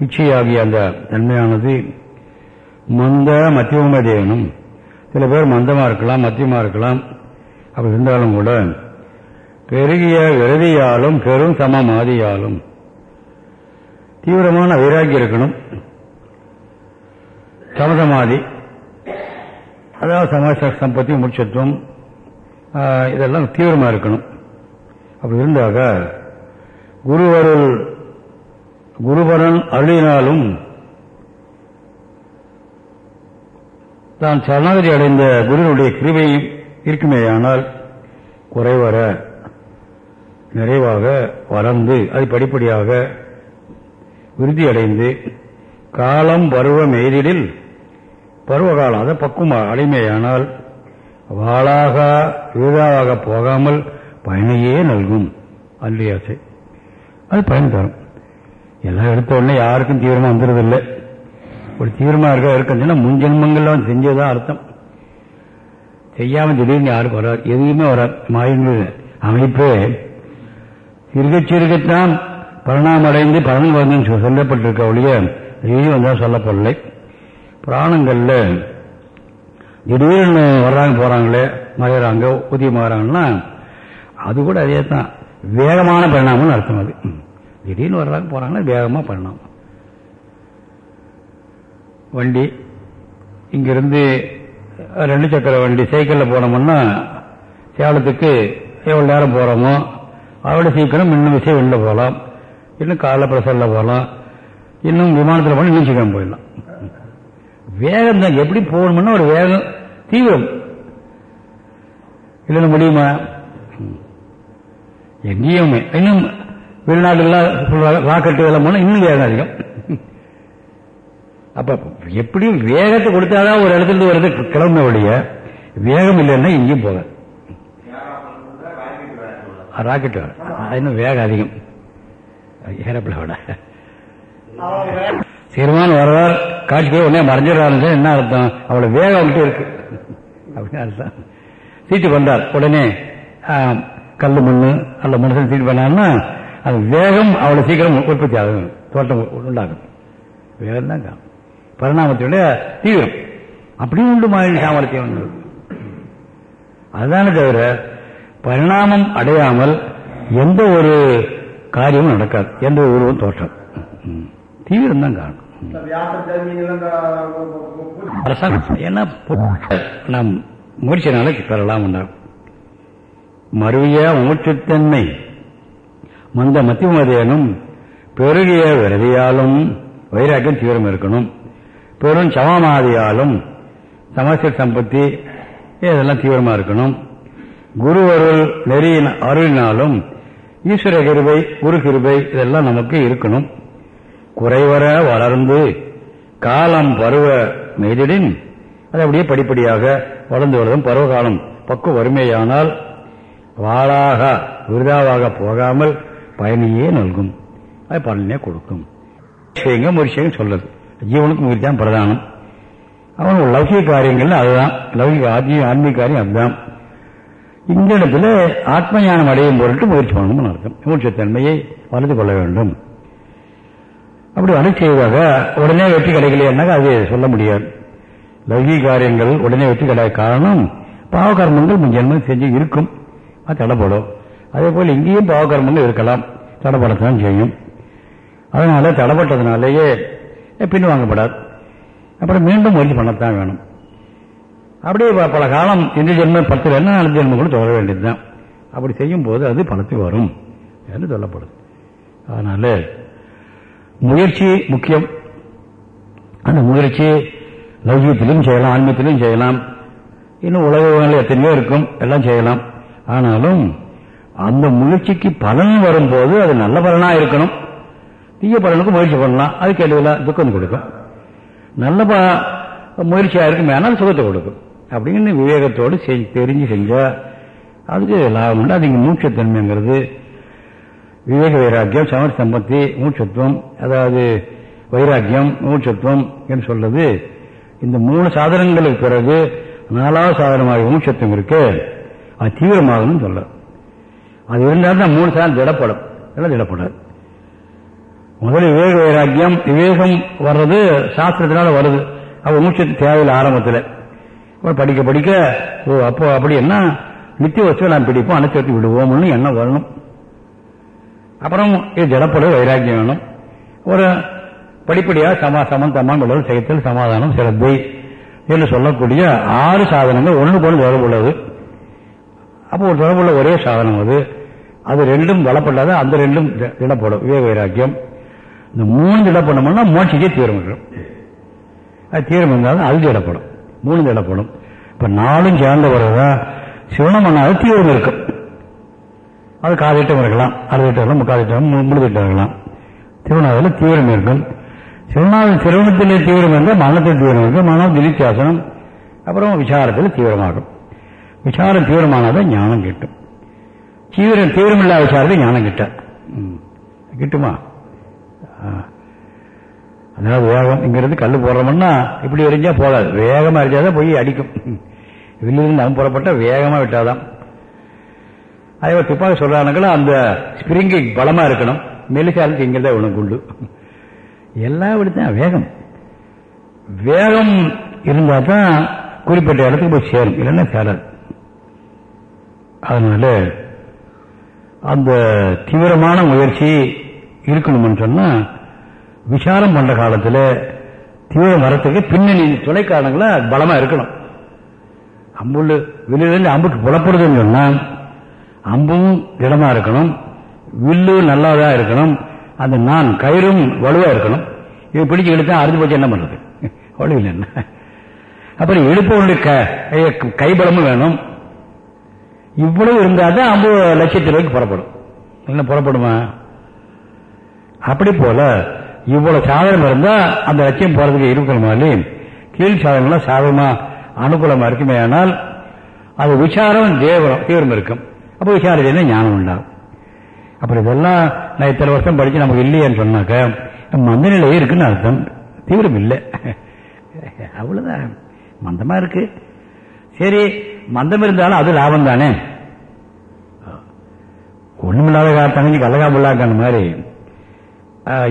Speaker 1: இச்சையாகிய அந்த தன்மையானது மந்த மத்தியமதேனும் சில பேர் மந்தமா இருக்கலாம் மத்தியமா இருக்கலாம். அப்படி இருந்தாலும் கூட பெருகிய விரதியாலும் பெரும் சமமாதியாலும் தீவிரமான வைராக்கியம் இருக்கணும். சமசமாதி அதாவது சமாஜ சம்பத்தி முச்சத்துவம் இதெல்லாம் தீவிரமாக இருக்கணும். அப்படி இருந்தாக குருவருள் குருபரன் அருளினாலும் தான் சரணாகதி அடைந்த குருவனுடைய கிருவையும் இருக்குமேயானால் குறைவர நிறைவாக வளர்ந்து அது படிப்படியாக விருத்தி அடைந்து காலம் பருவம் எய்திடில் பருவகாலம் அதை பக்குவம் அடைமையானால் வாளாக வீழாவாக போகாமல் பயனையே நல்கும். அல்லியாசை அது பயன் தரும். எல்லாம் எடுத்த உடனே யாருக்கும் தீவிரமா வந்துடுறதில்லை. ஒரு தீவிரமா இருக்க இருக்குன்னா முன் ஜென்மங்கள்லாம் செஞ்சதுதான் அர்த்தம். செய்யாம திடீர்னு யாருக்கு வராது எதுவுமே வராது மாயங்கள் அமைப்பே. சிறுக சிறுகத்தான் பரணாமடைந்து பலன் வந்து சொல்லப்பட்டிருக்க ஒழிய இதையும் வந்தால் சொல்லப்படலை. பிராணங்கள்ல திடீர்னு வர்றாங்க போறாங்களே மறையிறாங்க உதயமாகறாங்கன்னா அது கூட அதே தான் வேகமான பரிணாமம்னு அர்த்தம் அது. திடீர்னு வர்றாங்க போறாங்கன்னா வேகமா பரிணாமம். வண்டி இங்கிருந்து ரெண்டு சக்கர வண்டி சைக்கிளில் போனோம்னா சேலத்துக்கு எவ்வளோ நேரம் போகிறோமோ அதோட சீக்கிரம் இன்னும் விஷயம் வெளில போகலாம். இன்னும் காலைல பிரசரில் போகலாம். இன்னும் விமானத்தில் போனால் இன்னும் சீக்கிரம் போயிடலாம். வேகம் தான் எப்படி போகணும்னா ஒரு வேகம் தீவிரம். இல்லைன்னு முடியுமா? எங்கேயுமே. இன்னும் வெளிநாட்டுலாம் சொல்றாங்க ராக்கெட்டு இதெல்லாம் போனால் இன்னும் வேகம் அதிகம். அப்ப எப்படியும் வேகத்தை கொடுத்தாதான் ஒரு இடத்துல இருந்து வருது கிளம்ப வழிய வேகம் இல்லைன்னா இங்கேயும் போக. ராக்கெட் இன்னும் வேகம் அதிகம். ஏரோப்ளேன் விட சீர்மான் வர்றார் காட்சி உடனே மறைஞ்சிடறாரு என்ன அர்த்தம்? அவளை வேகம் வந்துட்டு இருக்கு. அப்படின்னு அர்த்தம் சீட்டு வந்தார். உடனே கல் மண்ணு அல்ல மனுஷன் தீட்டு பண்ணார்னா அது வேகம் அவ்வளோ சீக்கிரம் உற்பத்தி ஆகும் தோட்டம் உண்டாகும் வேகம் தான் காணும் பரிணாமத்தினுடைய தீவிரம். அப்படியும் உண்டு மாதிரி சாமர்த்தியம் அதுதானே தவிர பரிணாமம் அடையாமல் எந்த ஒரு காரியமும் நடக்காது. எந்த ஒரு உருவம் தோற்றம். தீவிரம் தான் காணும் அரசாங்கம் ஏன்னா நாம் முயற்சினால பெறலாம் மருவிய மூச்சுத்தன்மை. மந்த மத்தியமதேனும் பெருகிய விரதியாலும் வைராக்கியம் தீவிரம் இருக்கணும். பெரும் சமமாதியாலும் சமசீர் சம்பத்தி இதெல்லாம் தீவிரமா இருக்கணும். குரு அருள் நெறியின் அருளினாலும் ஈஸ்வர கிருபை குரு கிருபை இதெல்லாம் நமக்கு இருக்கணும். குறைவர வளர்ந்து காலம் பருவ மெய்திடின் அது அப்படியே படிப்படியாக வளர்ந்து வருதும் பருவகாலம். பக்குவ வறுமையானால் வாழாக விருதாவாக போகாமல் பயனையே நல்கும். அது பலனே கொடுக்கும். விஷயங்க முயற்சியும் சொல்றது. ஜீவனுக்கு முயற்சி தான் பிரதானம். அவன் லௌகிக காரியங்கள் அதுதான். லௌகிக ஆத்மீக ஆன்மீக காரியம் அதுதான். இந்த இடத்துல ஆத்ம ஞானம் அடையும் பொருட்டு முயற்சி பண்ணணும்னு அர்த்தம். மூச்சத்தன்மையை வளர்த்து கொள்ள வேண்டும். அப்படி வலை செய்வதாக உடனே வெற்றி கிடைக்கலையாக்கா அது சொல்ல முடியாது. லௌகிக காரியங்கள் உடனே வெற்றி கிடையாது காரணம் பாவகர்மங்கள் முன்ஜென்மம் செஞ்சு இருக்கும். அது தடைப்படும். அதே போல் இங்கேயும் பாவகர்மங்கள் இருக்கலாம். தடைப்படத்தான் செய்யும். அதனால தடைப்பட்டதுனாலேயே பின்வாங்கப்படாது அப்புறம் மீண்டும் முயற்சி பண்ணத்தான் வேணும். அப்படியே பல காலம் இந்த ஜென்மம் பத்து வேணும் நாலு ஜென்மம் கூட தொடர வேண்டியதுதான். அப்படி செய்யும் போது அது பணத்துக்கு வரும். என்று சொல்லப்படுது. அதனால முயற்சி முக்கியம். அந்த முயற்சி லௌகியத்திலும் செய்யலாம் ஆன்மீகத்திலும் செய்யலாம். இன்னும் உலகங்கள் எத்தனையோ இருக்கும் எல்லாம் செய்யலாம். ஆனாலும் அந்த முயற்சிக்கு பலன் வரும்போது அது நல்ல பலனா இருக்கணும். தீய பலனுக்கு முயற்சி பண்ணலாம். அது கேள்வியில் துக்கம் கொடுக்கும். நல்ல முயற்சியாக இருக்கும் ஆனால் சுகத்தை கொடுக்கும். அப்படின்னு விவேகத்தோடு தெரிஞ்சு செஞ்சா அதுக்கு லாபம் உண்டு. அதுக்கு மூச்சத்தன்மைங்கிறது. விவேக வைராக்கியம் சமர் சம்பத்தி மூச்சத்துவம் அதாவது வைராக்கியம் மூச்சத்துவம் என்று சொல்றது. இந்த மூணு சாதனங்களுக்கு பிறகு நாலாவது சாதனமாக மூச்சத்துவம் இருக்கு. அது தீவிரமாகணும்னு சொல்ல அது இருந்தால் தான் மூணு சாதனம் திடப்படும். எல்லாம் திடப்படாது. முதல்ல விவேக வைராக்கியம் விவேகம் வர்றது சாஸ்திரத்தினால வருது. அப்போ மூச்சத்து தேவையில்லை ஆரம்பத்தில். அப்புறம் படிக்க படிக்க ஓ அப்போ அப்படி என்ன? நித்திய வச்சு நாம் பிடிப்போம் அனுசரித்து விடுவோம்னு எண்ணம் வரணும்? அப்புறம் இது ஜடப்பட வைராக்கியம். வேணும் ஒரு படிப்படியாக சமா சமந்தமான உள்ளது செய்தல் சமாதானம் சிறந்தை என்று சொல்லக்கூடிய ஆறு சாதனங்கள் ஒன்று போல தொடர்புள்ளது அப்போ ஒரு தொடர்புள்ள ஒரே சாதனம் அது. அது ரெண்டும் வளப்படாத அந்த ரெண்டும் திடப்படும் விவேக வைராக்கியம். இந்த மூணு திடப்படணும்னா மோட்சிக்கே தீவிரம் அது தீவிரம் இருந்தாலும் அது திடப்படும் மூணு திடப்படும் இப்போ நாலும் சேர்ந்த பிறகுதான் சிவனமன்னாவது தீவிரம் இருக்கும் அது காதிட்டம் இருக்கலாம் அறுதிட்டம் இருக்கலாம் முக்காதிட்டம் முழுதிட்டம் இருக்கலாம் திருவண்ணாவில் தீவிரம் இருக்கும் திருவண்ணாவில் திருவண்ணத்திலே தீவிரம் இருந்தால் மனத்தில் தீவிரம் இருக்கும் மனம் திலித்தியாசனம் அப்புறம் விசாரத்தில் தீவிரமாகும். விசாரம் தீவிரமானாதான் ஞானம் கிட்டும். தீவிரம் தீவிரமில்லாத விசாரத்தை ஞானம் கிட்ட. கிட்டுமா? அதனால வேகம் இங்கிருந்து கல் போடுறோம்னா இப்படி எரிஞ்சா போகாது வேகமாக எரிஞ்சாதான் போய் அடிக்கும். வில்லிருந்து அவன் புறப்பட்டால் வேகமாக விட்டாதான். அதே துப்பாக்கி சொல்றானுங்களா அந்த ஸ்பிரிங்கு பலமா இருக்கணும். மெலிசாலுக்கு இங்கே தான் உனக்கு உண்டு எல்லாம் வேகம். வேகம் இருந்தா தான் குறிப்பிட்ட இடத்துக்கு போய் சேரும். இல்லைன்னா சேராது. அதனால அந்த தீவிரமான முயற்சி இருக்கணும்னு சொன்னா விசாரம் பண்ற காலத்தில் தீவிரம் வரத்துக்கு பின்னணி துணை காரணங்களா பலமா இருக்கணும். அம்புள்ள வெளியிலேருந்து அம்புக்கு புலப்படுதுன்னு சொன்னா அம்பும் திடமா இருக்கணும் வில்லு நல்லதா இருக்கணும் அந்த நான் கயிறும் வலுவா இருக்கணும். இது பிடிச்சு எடுத்தா அறுந்து போச்சு என்ன பண்றது? வலுவில் என்ன? அப்புறம் இழுப்பவனுடைய கைபலமும் வேணும். இவ்வளவு இருந்தால் தான் அம்பு லட்சத்திற்கு புறப்படும். என்ன புறப்படுமா? அப்படி போல இவ்வளவு சாதனம் இருந்தா அந்த லட்சியம் போறதுக்கு இருக்கிற மாதிரி கீழ் சாதனம்லாம் சாதகமா அனுகூலமா இருக்குமே ஆனால் அது விசாரம் தேவரம் தீவிரம் இருக்கும். அப்போ விசாரத்தை ஞானம் உண்டாகும் அப்புறம் இதெல்லாம் நான் இத்தனை வருஷம் படித்து நமக்கு இல்லையேன்னு சொன்னாக்க மந்த நிலையே இருக்குன்னு அர்த்தம். தீவிரம் இல்லை அவ்வளோதான் மந்தமாக இருக்கு. சரி மந்தம் இருந்தாலும் அது லாபம் தானே ஒன்றுமில்லாத தங்கச்சி கல்லகா புள்ளாக்கான மாதிரி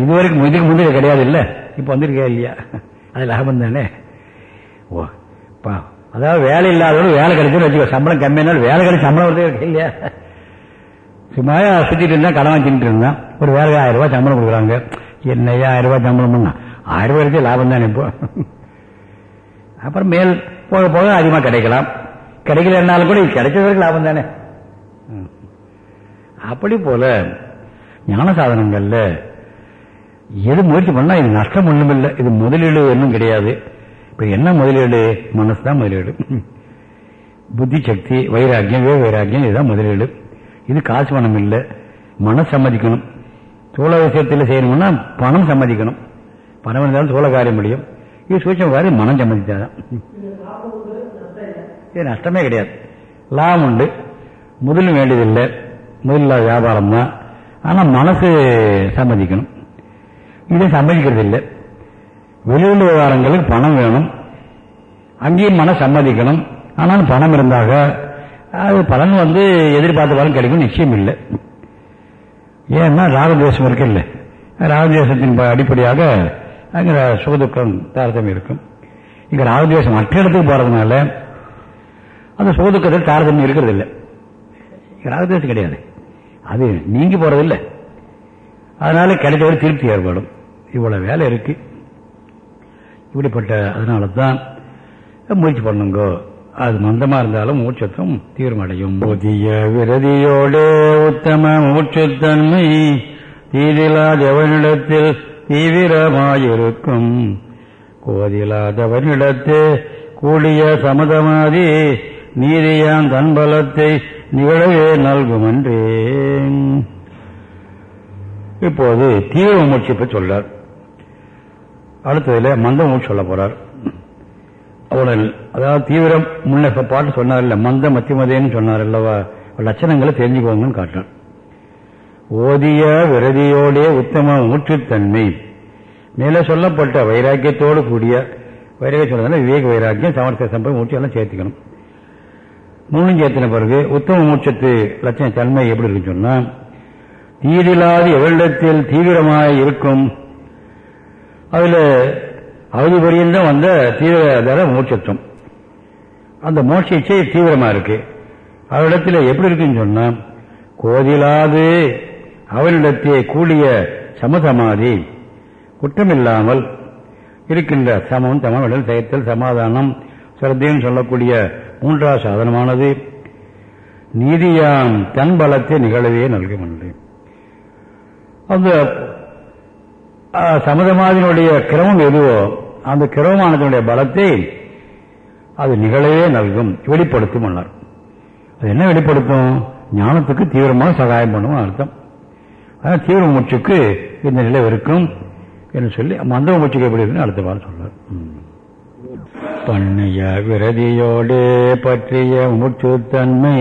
Speaker 1: இதுவரைக்கும் இதுக்கு முந்தைய கிடையாது இல்லை? இப்போ வந்திருக்கா இல்லையா? அது லாபம் தானே ஓ பா அதாவது வேலை இல்லாதவங்க வேலை கிடைச்சுன்னு வச்சுக்கோ. சம்பளம் கம்மியானாலும் வேலை கிடைச்சி சம்பளம் வருது இல்லையா? சும்மா சுத்திட்டு இருந்தா கடன் வாங்கிட்டு இருந்தான் ஒரு வேலை ஆயிரம் ரூபாய் சம்பளம் கொடுக்குறாங்க. என்னையா ஆயிரம் ரூபாய் சம்பளம் பண்ணா? ஆயிரம் வரைக்கும் லாபம் தானே இப்போ? அப்புறம் மேல் போக போக அதிகமாக கிடைக்கலாம். கிடைக்கலன்னாலும் கூட கிடைச்சதற்கு லாபம் தானே? அப்படி போல ஞான சாதனங்கள்ல எது முயற்சி பண்ணா இது நஷ்டம் ஒண்ணும் இல்லை இது முதலீடு ஒன்றும் கிடையாது. இப்ப என்ன முதலீடு? மனசு தான் முதலீடு. புத்தி சக்தி வைராக்கியம் வே வைராக்கியம் இதுதான் முதலீடு. இது காசு பணம் இல்லை. மனம் சம்மதிக்கணும். தோழ விஷயத்தில் செய்யணும்னா பணம் சம்மதிக்கணும். பணம் இருந்தாலும் தோழ காரியம் முடியும். இது சூட்சம் காரியம் மனம் சம்மதித்தாதான் இது நஷ்டமே கிடையாது. லாபம் உண்டு. முதலும் வேண்டியதில்லை. முதலில் வியாபாரம் தான் ஆனால் மனசு சம்மதிக்கணும். இதை சம்மதிக்கிறது இல்லை வெளியுள்ள விவகாரங்களுக்கு பணம் வேணும். அங்கேயும் மன சம்மதிக்கணும். ஆனாலும் பணம் இருந்தாக அது பலன் வந்து எதிர்பார்த்த பலன் கிடைக்கும் நிச்சயம் இல்லை. ஏன்னா ராகதேசம் இருக்கு இல்லை. ராகதேசத்தின் அடிப்படையாக அங்கே சுகதுக்கம் தாரதமியம் இருக்கும். இங்கே ராகதேசம் மற்ற இடத்துக்கு போகிறதுனால அந்த சுகதுக்கத்தில் தாரதமியம் இருக்கிறது இல்லை. ராகதேசம் கிடையாது. அது நீங்கி போகிறதில்லை அதனால கிடைச்சவரை திருப்தி ஏற்படும். இவ்வளோ வேலை இருக்குது இப்படிப்பட்ட அதனால தான் முயற்சி பண்ணுங்கோ அது மந்தமா இருந்தாலும் மூச்சத்தும் தீர்மடையும். புதிய விரதியோடே உத்தம மூச்சுத்தன்மை தீதிலாதவனிடத்தில் தீவிரமாயிருக்கும். கோதிலாதவனிடத்தே கூடிய சமதமாதி நீதியான் தன்பலத்தை நிகழவே நல்குமன்றே இப்போது தீவிர மூச்சு பற்றி சொல்றார். அடுத்ததுல மந்தம் மூச்சு சொல்ல போறார். அவ்வளவு அதாவது தீவிரம் முன்ன பாட்டு சொன்னார் மந்த மத்திமதேன்னு சொன்னார் அல்லவா லட்சணங்களை தெரிஞ்சுக்கோங்கன்னு காட்டுறார். ஓதிய விரதியோடே உத்தம மூச்சுத்தன்மை மேலே சொல்லப்பட்ட வைராக்கியத்தோடு கூடிய வைராக்கியம் சொல்றதுனா விவேக வைராக்கியம் சமர்த்த சம்பவம் மூச்சு எல்லாம் சேர்த்துக்கணும். மூணும் சேர்த்தின பிறகு உத்தம மூச்சத்து லட்சண தன்மை எப்படி இருக்குன்னு சொன்னா தீரில்லாத எவரிடத்தில் தீவிரமாக இருக்கும் அதுல அவதி பரியந்தம் வந்த தீவிர மூச்சத்துவம் அந்த மோட்ச இச்சை தீவிரமா இருக்கு. அவரிடத்தில் எப்படி இருக்குன்னு சொன்னா கோதிலாது அவனிடத்தே கூடிய சமசமாதி குற்றமில்லாமல் இருக்கின்ற சமம் தமம் செயத்தல் சமாதானம் சிரத்தைன்னு சொல்லக்கூடிய மூன்றாவது சாதனமானது நீதியாம் தன் பலத்தை நிகழவே நல்குமன்று. அந்த சமதமாதினுடைய கிரமம் எதுவோ அந்த கிரமமானதனுடைய பலத்தை அது நிகழவே நல்கும் வெளிப்படுத்தும் அது என்ன வெளிப்படுத்தும்? ஞானத்துக்கு தீவிரமாக சகாயம் பண்ணும் அர்த்தம். ஆனால் தீவிர மூச்சுக்கு இந்த நிலை இருக்கும் என்று சொல்லி மந்தவ மூச்சுக்கு எப்படி இருக்குன்னு அடுத்த வாரம் சொல்றார். பண்ணைய விரதியோடு பற்றிய மூச்சுத்தன்மை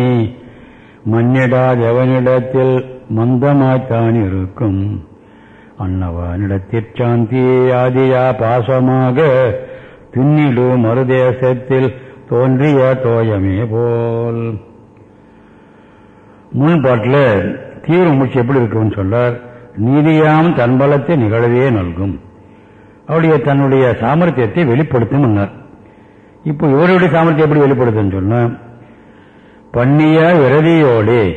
Speaker 1: மன்னிடாதவனிடத்தில் மந்தமாய்த்தான் இருக்கும். அன்னவனிடத்திற்சாந்தி ஆதியா பாசமாக. துன்னிடு மறுதேசத்தில் தோன்றிய தோயமே போல். முன்பாட்டில் தீவிர மூச்சு எப்படி இருக்கும்னு சொன்னார் நீதியாம் தன்பலத்தை நிகழவே நல்கும். அவருடைய தன்னுடைய சாமர்த்தியத்தை வெளிப்படுத்தும் இப்போ இவருடைய சாமர்த்தியம் எப்படி வெளிப்படுத்துன்னு சொன்னா பண்ணிய விரதியோடு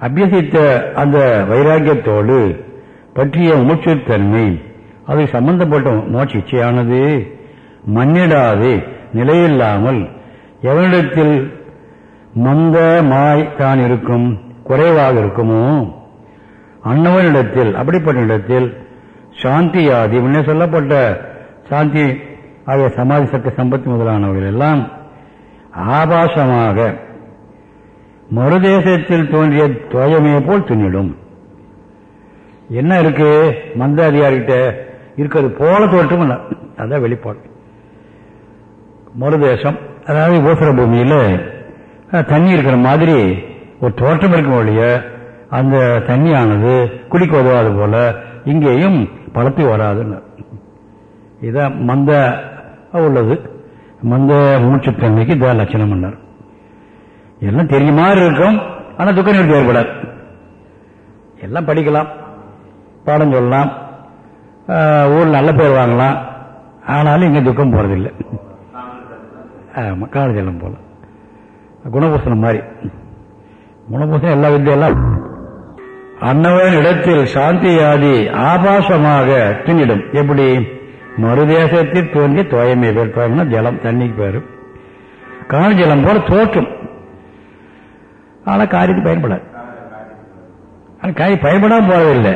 Speaker 1: அபியசித்த அந்த வைராக்கியத்தோடு பற்றிய மூச்சுத்தன்மை அது சம்பந்தப்பட்ட மோட்ச இச்சையானது. மன்னிடாது நிலையில்லாமல் எவனிடத்தில் மந்த மாய் தான் இருக்கும் குறைவாக இருக்குமோ? அன்னவனிடத்தில் அப்படிப்பட்ட இடத்தில் சாந்தியாதி முன்னே சொல்லப்பட்ட சாந்தி ஆகிய சமாதி சக்தி சம்பத்தி முதலானவர்கள் எல்லாம் ஆபாசமாக மறுதேசத்தில் தோன்றிய துவயமே போல் துணிடும் என்ன இருக்கு? மந்த அதிகாரிகிட்ட இருக்கிறது போல தோற்றம் இல்லை. அதான் வெளிப்பாடு. மறுதேசம் அதாவது ஊசர பூமியில் தண்ணி இருக்கிற மாதிரி ஒரு தோற்றம் இருக்கும் ஒழிய அந்த தண்ணியானது குடிக்க உதவாது போல இங்கேயும் பழத்தி வராதுன்னு. இதான் மந்த உள்ளது. மந்த மூச்சுத்தன்மைக்கு இத லட்சணம் பண்ணார் எல்லாம் தெரியுமாறு இருக்கும் ஆனால் துக்க நிறுத்தி ஏற்படாது. எல்லாம் படிக்கலாம். பாடம் சொல்லலாம். ஊரில் நல்ல பேர் வாங்கலாம். ஆனாலும் இங்கே துக்கம் போறதில்லை. ஆமாம் காலஜலம் போல குணபூசணம் மாதிரி. குணபூசணம் எல்லா வித்தியெல்லாம். அன்னவன் இடத்தில் சாந்தியாதி ஆபாசமாக தின்னிடும் எப்படி? மறுதேசத்தில் தோன்றி தோயமே பேர் தோயம்னா ஜலம் தண்ணிக்கு பேரு. கால் ஜலம் போல தோற்றும் ஆனால் காரியத்துக்கு பயன்படாது. ஆனால் காரியம் பயன்படாமல் போறதில்லை.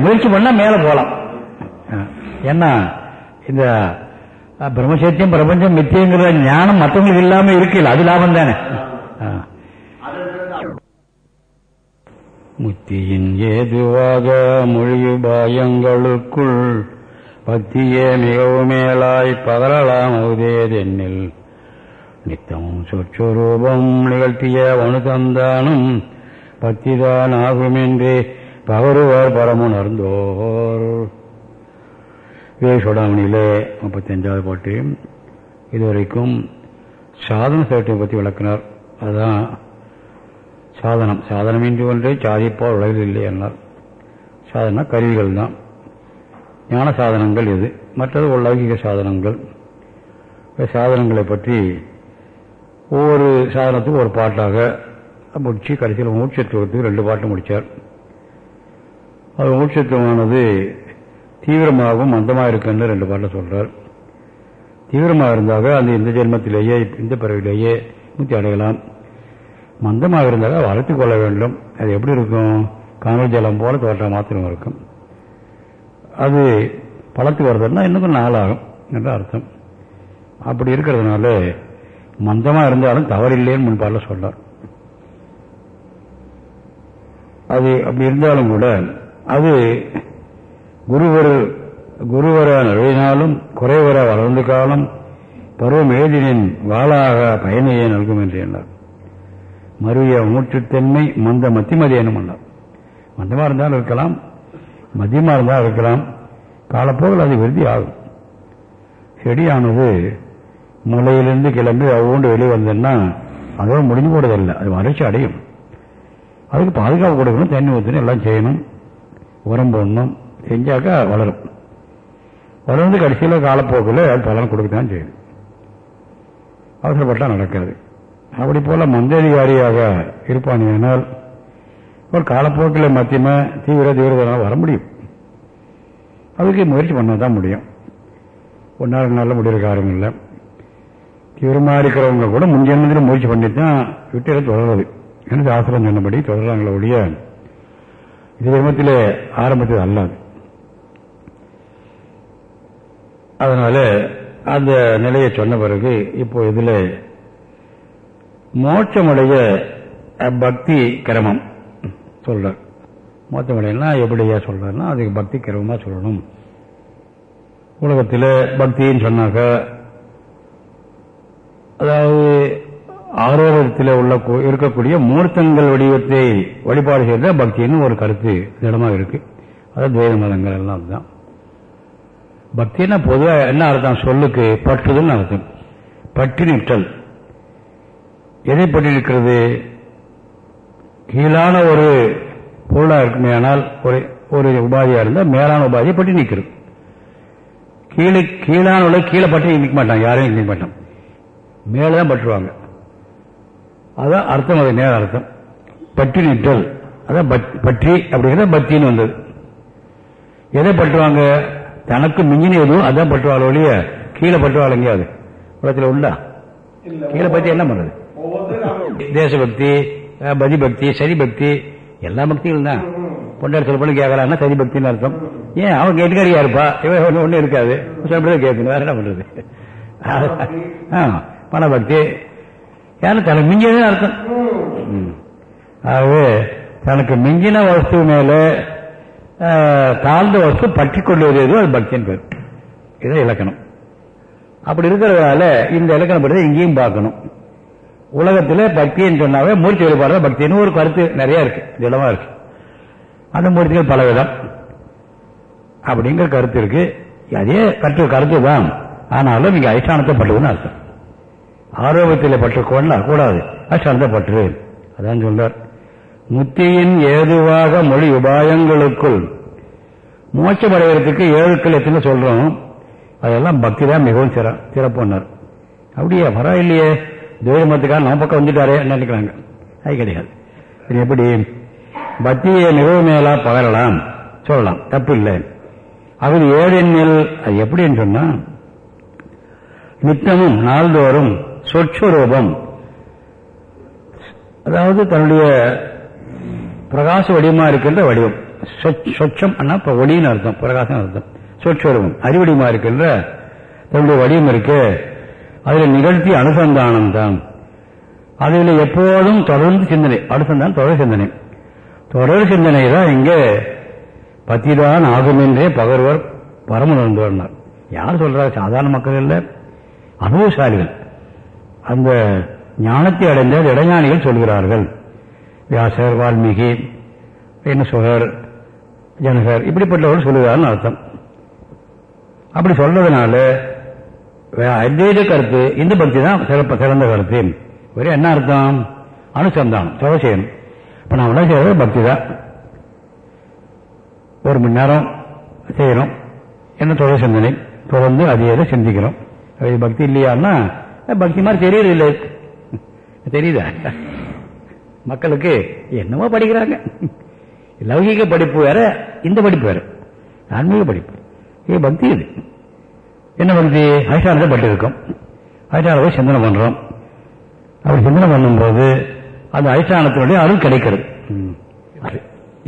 Speaker 1: முயற்சி பண்ணா மேல போலாம். ஏன்னா இந்த பிரம்மசத்தியம் பிரபஞ்சம் மித்தியங்கிற ஞானம் மற்றவங்களுக்கு இல்லாம இருக்குல்ல அது லாபம் தானே? முத்தியின் ஏதுவாக மொழியுபாயங்களுக்குள் பக்தியே மிகவும் மேலாய் பகரலாம் அவதேதென்னில். நித்தமும் சொற்சுரூபம் நிகழ்த்திய வனுதந்தானும் பக்திதான் ஆகுமென்றே பகருவர் அருந்தோர் வேசுடாமணியிலே முப்பத்தஞ்சாவது பாட்டு. இதுவரைக்கும் சாதன சேட்டை பற்றி விளக்கினார். அதுதான் சாதனம். சாதனம் என்று ஒன்றே சாதிப்பால் உலகில் இல்லை என்னார் சாதனா கருவிகள் தான். ஞான சாதனங்கள் இது மற்றது லௌகிக சாதனங்கள். சாதனங்களை பற்றி ஒவ்வொரு சாதனத்துக்கும் ஒரு பாட்டாக முடிச்சு கடைசியில் மூச்சத்துவத்துக்கு ரெண்டு பாட்டு முடித்தார் அது மூச்சத்துவமானது தீவிரமாகவும் மந்தமாக இருக்குன்னு ரெண்டு பாட்டை சொல்கிறார் தீவிரமாக இருந்தாக அந்த இந்த ஜென்மத்திலேயே இந்த பிறவிலேயே முத்தி அடையலாம். மந்தமாக இருந்தாக வளர்த்து கொள்ள வேண்டும். அது எப்படி இருக்கும்? காணல் ஜலம் போல தோட்டம் மாத்திரம் இருக்கும். அது பழத்து வருதுன்னா இன்னும் நாளாகும் என்ற அர்த்தம். அப்படி இருக்கிறதுனால மந்தமாக இருந்தாலும் தவறில்லைன்னு முன்பால சொல்றார் அது அப்படி இருந்தாலும் கூட அது குருவர் குருவர நழுவினாலும் குறைவர வளர்ந்து காலம் பருவம் எழுதினின் வாளாக பயனையே நல்கும் என்று என்றார் மறுவிய மூச்சுத்தன்மை மந்த மத்திமதி என்னும் எண்ணார் மந்தமாக இருந்தாலும் இருக்கலாம் மதியமாக இருந்தாலும் இருக்கலாம் காலப்போக்கில் அது விருதி ஆகும். செடியானது முளையிலிருந்து கிளம்பி அவ்வொன்று வெளியே வந்ததுன்னா அதோட முடிஞ்சு போடுறதில்லை அது வறட்சி அடையும். அதுக்கு பாதுகாப்பு கொடுக்கணும் தண்ணி ஊற்றணும் எல்லாம் செய்யணும். உரம் போடணும் செஞ்சாக்கா வளரும். வளர்ந்து கடைசியில் காலப்போக்கில் அது பலன் கொடுக்கத்தான் செய்யும் அவசரப்பட்டால் நடக்காது. அப்படி போல மந்ததிகாரியாக இருப்பானேனால் ஒரு காலப்போக்கில் மத்தியம தீவிர தீவிரதனால் வர முடியும். அதுக்கு முயற்சி பண்ண தான் முடியும் ஒன்றால் நல்ல முடிகிற காரியம் இல்லை. தீவிரமாக இருக்கிறவங்க கூட முன்ஜென்மத்தில் முயற்சி பண்ணிட்டு தான் விட்டு தொடர்றது. எனக்கு ஆசிரம் சொன்னபடி தொடர்றாங்களே ஒழிய இது ஜென்மத்தில் ஆரம்பித்தது அல்லாது அதனால அந்த நிலையை சொன்ன பிறகு இப்போ இதுல மோட்சமுடைய பக்தி கிரமம் சொல்றார். மோட்சமுடையனா எப்படியா சொல்றாருன்னா அதுக்கு பக்தி கிரமமா சொல்லணும். உலகத்தில் பக்தின்னு சொன்னாக்க அதாவது ஆரோக்கியத்தில் உள்ள இருக்கக்கூடிய மூர்த்தங்கள் வடிவத்தை வழிபாடு செய்த பக்தின்னு ஒரு கருத்து திடமாக இருக்கு. அதாவது துவைத மதங்கள் எல்லாம் அதுதான். பக்தின்னா பொதுவாக என்ன அர்த்தம்? சொல்லுக்கு பற்றுதல் அர்த்தம். பற்றி நிற்றல். எதை பற்றி நிற்கிறது? கீழான ஒரு பொருளாக இருக்குமே ஆனால் ஒரு ஒரு உபாதியா இருந்தால் மேலான உபாதியை பற்றி நிற்கிறது. கீழே கீழான உள்ள கீழே பற்றி நிற்க மாட்டாங்க யாரையும் நிற்க மாட்டாங்க மேலே தான் பற்றுவாங்க. அதான் அர்த்தம் அது நேர அர்த்தம். பற்றி நிற்றல் அதான் பற்றி அப்படிங்கிறத பக்தின்னு வந்தது. எதை பற்றுவாங்க? தனக்கு மிஞ்சின எதுவும் அதான் பற்றுவாள் ஒழிய கீழே பற்றுவாள் எங்கேயாவது? உலகத்தில் உண்டா? கீழே பற்றி என்ன பண்றது தேசபக்தி பதி பக்தி சரி பக்தி எல்லா பக்திகளும் தான். பொண்டாடி சில பண்ணி கேட்கறான்னா சரி பக்தின்னு அர்த்தம் ஏன்? அவன் கேட்டுக்காரியா இருப்பா? இவன் ஒண்ணு ஒண்ணு இருக்காது. சொல்றது கேட்கணும் வேற என்ன பண்றது? பண பக்தி ஏன்னா தனக்கு மிஞ்சினது அர்த்தம் ஆகவே தனக்கு மிஞ்சின வஸ்து மேல தாழ்ந்த வஸ்து பற்றி கொள்வது எதுவும் அது பக்தின்னு பேர். இதை இலக்கணம். அப்படி இருக்கிறதால இந்த இலக்கணம் பற்றி இங்கேயும் பார்க்கணும். உலகத்தில் பக்தின்னு சொன்னாவே மூர்த்தி வழிபாடு பக்தின்னு ஒரு கருத்து நிறைய இருக்கு. திடமா இருக்கு. அந்த மூர்த்திகள் பலவிதம். அப்படிங்கிற கருத்து இருக்கு. அதே கற்று கருத்து தான். ஆனாலும் இங்க அதிஷ்டானத்தை பட்டுதுன்னு அர்த்தம். ஆரோக்கியத்தில் பற்றுக்கோன்னா கூடாது. அதிஷ்டானத்தை அதான் சொல்றார். முத்தியின் ஏதுவாக மொழி உபாயங்களுக்குள் மோட்சமடைவதற்கு ஏழுக்கள் எத்தனை சொல்றோம். அதெல்லாம் பக்தி தான் மிகவும் சிற சிறப்புன்னார். அப்படியே? பரவாயில்லையே துவைமத்துக்காக நம்ம பக்கம் வந்துட்டாரே நினைக்கிறாங்க. அது கிடையாது. எப்படி? பக்தியை மிகவும் மேலா பகரலாம். சொல்லலாம். தப்பு இல்லை. அவர் ஏழு எண்ணில் அது எப்படின்னு சொன்னா நித்தமும் நாள்தோறும் சொற்சுரூபம். அதாவது தன்னுடைய பிரகாச வடிவமா இருக்கின்ற வடிவம். சொச்சம் ஒளின்னு அர்த்தம் பிரகாசம் அர்த்தம். சொற்சுரூபம் அறிவடிமா இருக்கின்ற தன்னுடைய வடிவம் இருக்கு. அதில் நிகழ்த்தி அனுசந்தானம் தான். அதில் எப்போதும் தொடர்ந்து சிந்தனை அனுசந்தானம் தொடர் சிந்தனை. தொடர் சிந்தனை தான் இங்கே பத்திதான் ஆகுமென்றே பகர்வர் பரமணர்ந்தார் யார் சொல்றாரு? சாதாரண மக்கள் இல்லை அனுபவசாலிகள் அந்த ஞானத்தை அடைந்த இடைஞானிகள் சொல்கிறார்கள். வியாசர் வால்மீகி என்ன சுகர் ஜனகர் இப்படிப்பட்டவர்கள் சொல்லுகிறார்கள் அர்த்தம். அப்படி சொல்றதுனால அத்வைத கருத்து இந்த பக்தி தான் சிறப்ப சிறந்த கருத்து. ஒரே என்ன அர்த்தம்? அனுசந்தானம் தொலை செய்யணும் இப்போ நான் உடனே செய்யறது பக்தி தான். ஒரு மணி நேரம் செய்யணும். என்ன தொலை சிந்தனை? தொடர்ந்து அதையே சிந்திக்கிறோம்? அது பக்தி இல்லையான்னா பக்தி மாதிரி தெரியுது இல்லை. தெரியுதா? மக்களுக்கு என்னமோ படிக்கிறாங்க. லௌகிக படிப்பு வேற இந்த படிப்பு வேற ஆன்மீக படிப்பு. இது பக்தி இது. என்ன பக்தி? அதிஷ்டானத்தை பட்டு இருக்கும் அதிஷ்டானத்தை சிந்தனை பண்றோம். அப்படி சிந்தனை பண்ணும்போது அந்த அதிஷ்டானத்தினுடைய அருள் கிடைக்கிறது.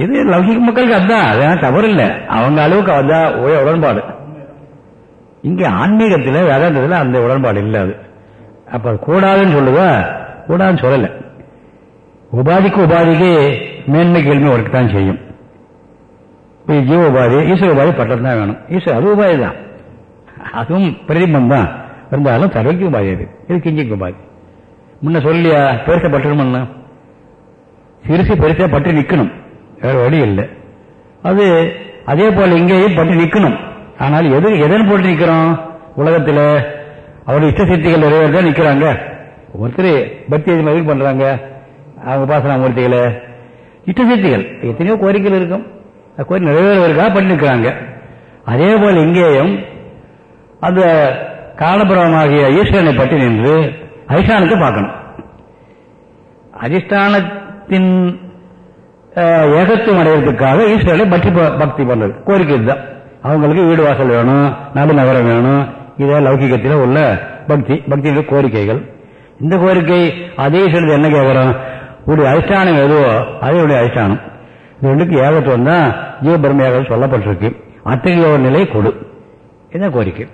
Speaker 1: இது லௌகிக மக்களுக்கு அதுதான். அதெல்லாம் தவறு இல்லை அவங்க அளவுக்கு அதான் உடன்பாடு. இங்க ஆன்மீகத்தில் வேதாந்தத்தில் அந்த உடன்பாடு இல்லை அது. அப்ப கூடாதுன்னு சொல்லுதா கூடாதுன்னு சொல்லலை. உபாதிக்கு உபாதிக்கு மேன்மை கேள்வி ஒர்க் தான் செய்யும். ஜீவ உபாதி ஈஸ்வர உபாதி பட்டம் தான் வேணும். ஈஸ்வர அது உபாதி தான். அதுவும் பிரதிபம் தான். இருந்தாலும் சர்வக்கு உபாதி அது. இது கிஞ்சிக்கு உபாதி. முன்ன சொல்லியா பெருசை பட்டணும்னா சிறுசு பெருசா பட்டு நிற்கணும் வேற வழி இல்லை. அது அதே போல இங்கேயும் பட்டு நிற்கணும் ஆனால் எது எதன் போட்டு நிற்கிறோம் உலகத்தில் அவருடைய இஷ்ட சக்திகள் நிறைவேறத நிற்கிறாங்க ஒருத்தர் பக்தி எது பண்றாங்க. அவங்க பாசன மூர்த்திகளை. இஷ்ட சித்திகள் எத்தனையோ கோரிக்கைகள் இருக்கும். கோரிக்கை நிறைவேறுவதற்காக பண்ணிருக்கிறாங்க. அதே போல் இங்கேயும் அந்த காலபுரமாகிய ஈஸ்வரனை பற்றி நின்று அதிஷ்டானத்தை பார்க்கணும். அதிஷ்டானத்தின் ஏகத்துவம் அடைவதற்காக ஈஸ்வரனை பற்றி பக்தி பண்றது. கோரிக்கை தான் அவங்களுக்கு வீடு வாசல் வேணும் நடுநகரம் வேணும் இதே லௌகிகத்தில் உள்ள பக்தி பக்தியுடைய கோரிக்கைகள். இந்த கோரிக்கை அதே சொல்லுது என்ன கேட்குறோம் உடைய அதிஷ்டானம் எதுவோ அதே உடைய அதிஷ்டானம். இது ரெண்டுக்கு ஏகத்துவம் தான் ஜீவபிரமையாக சொல்லப்பட்டிருக்கு. அத்தகைய ஒரு நிலை கொடு. என்ன கோரிக்கை?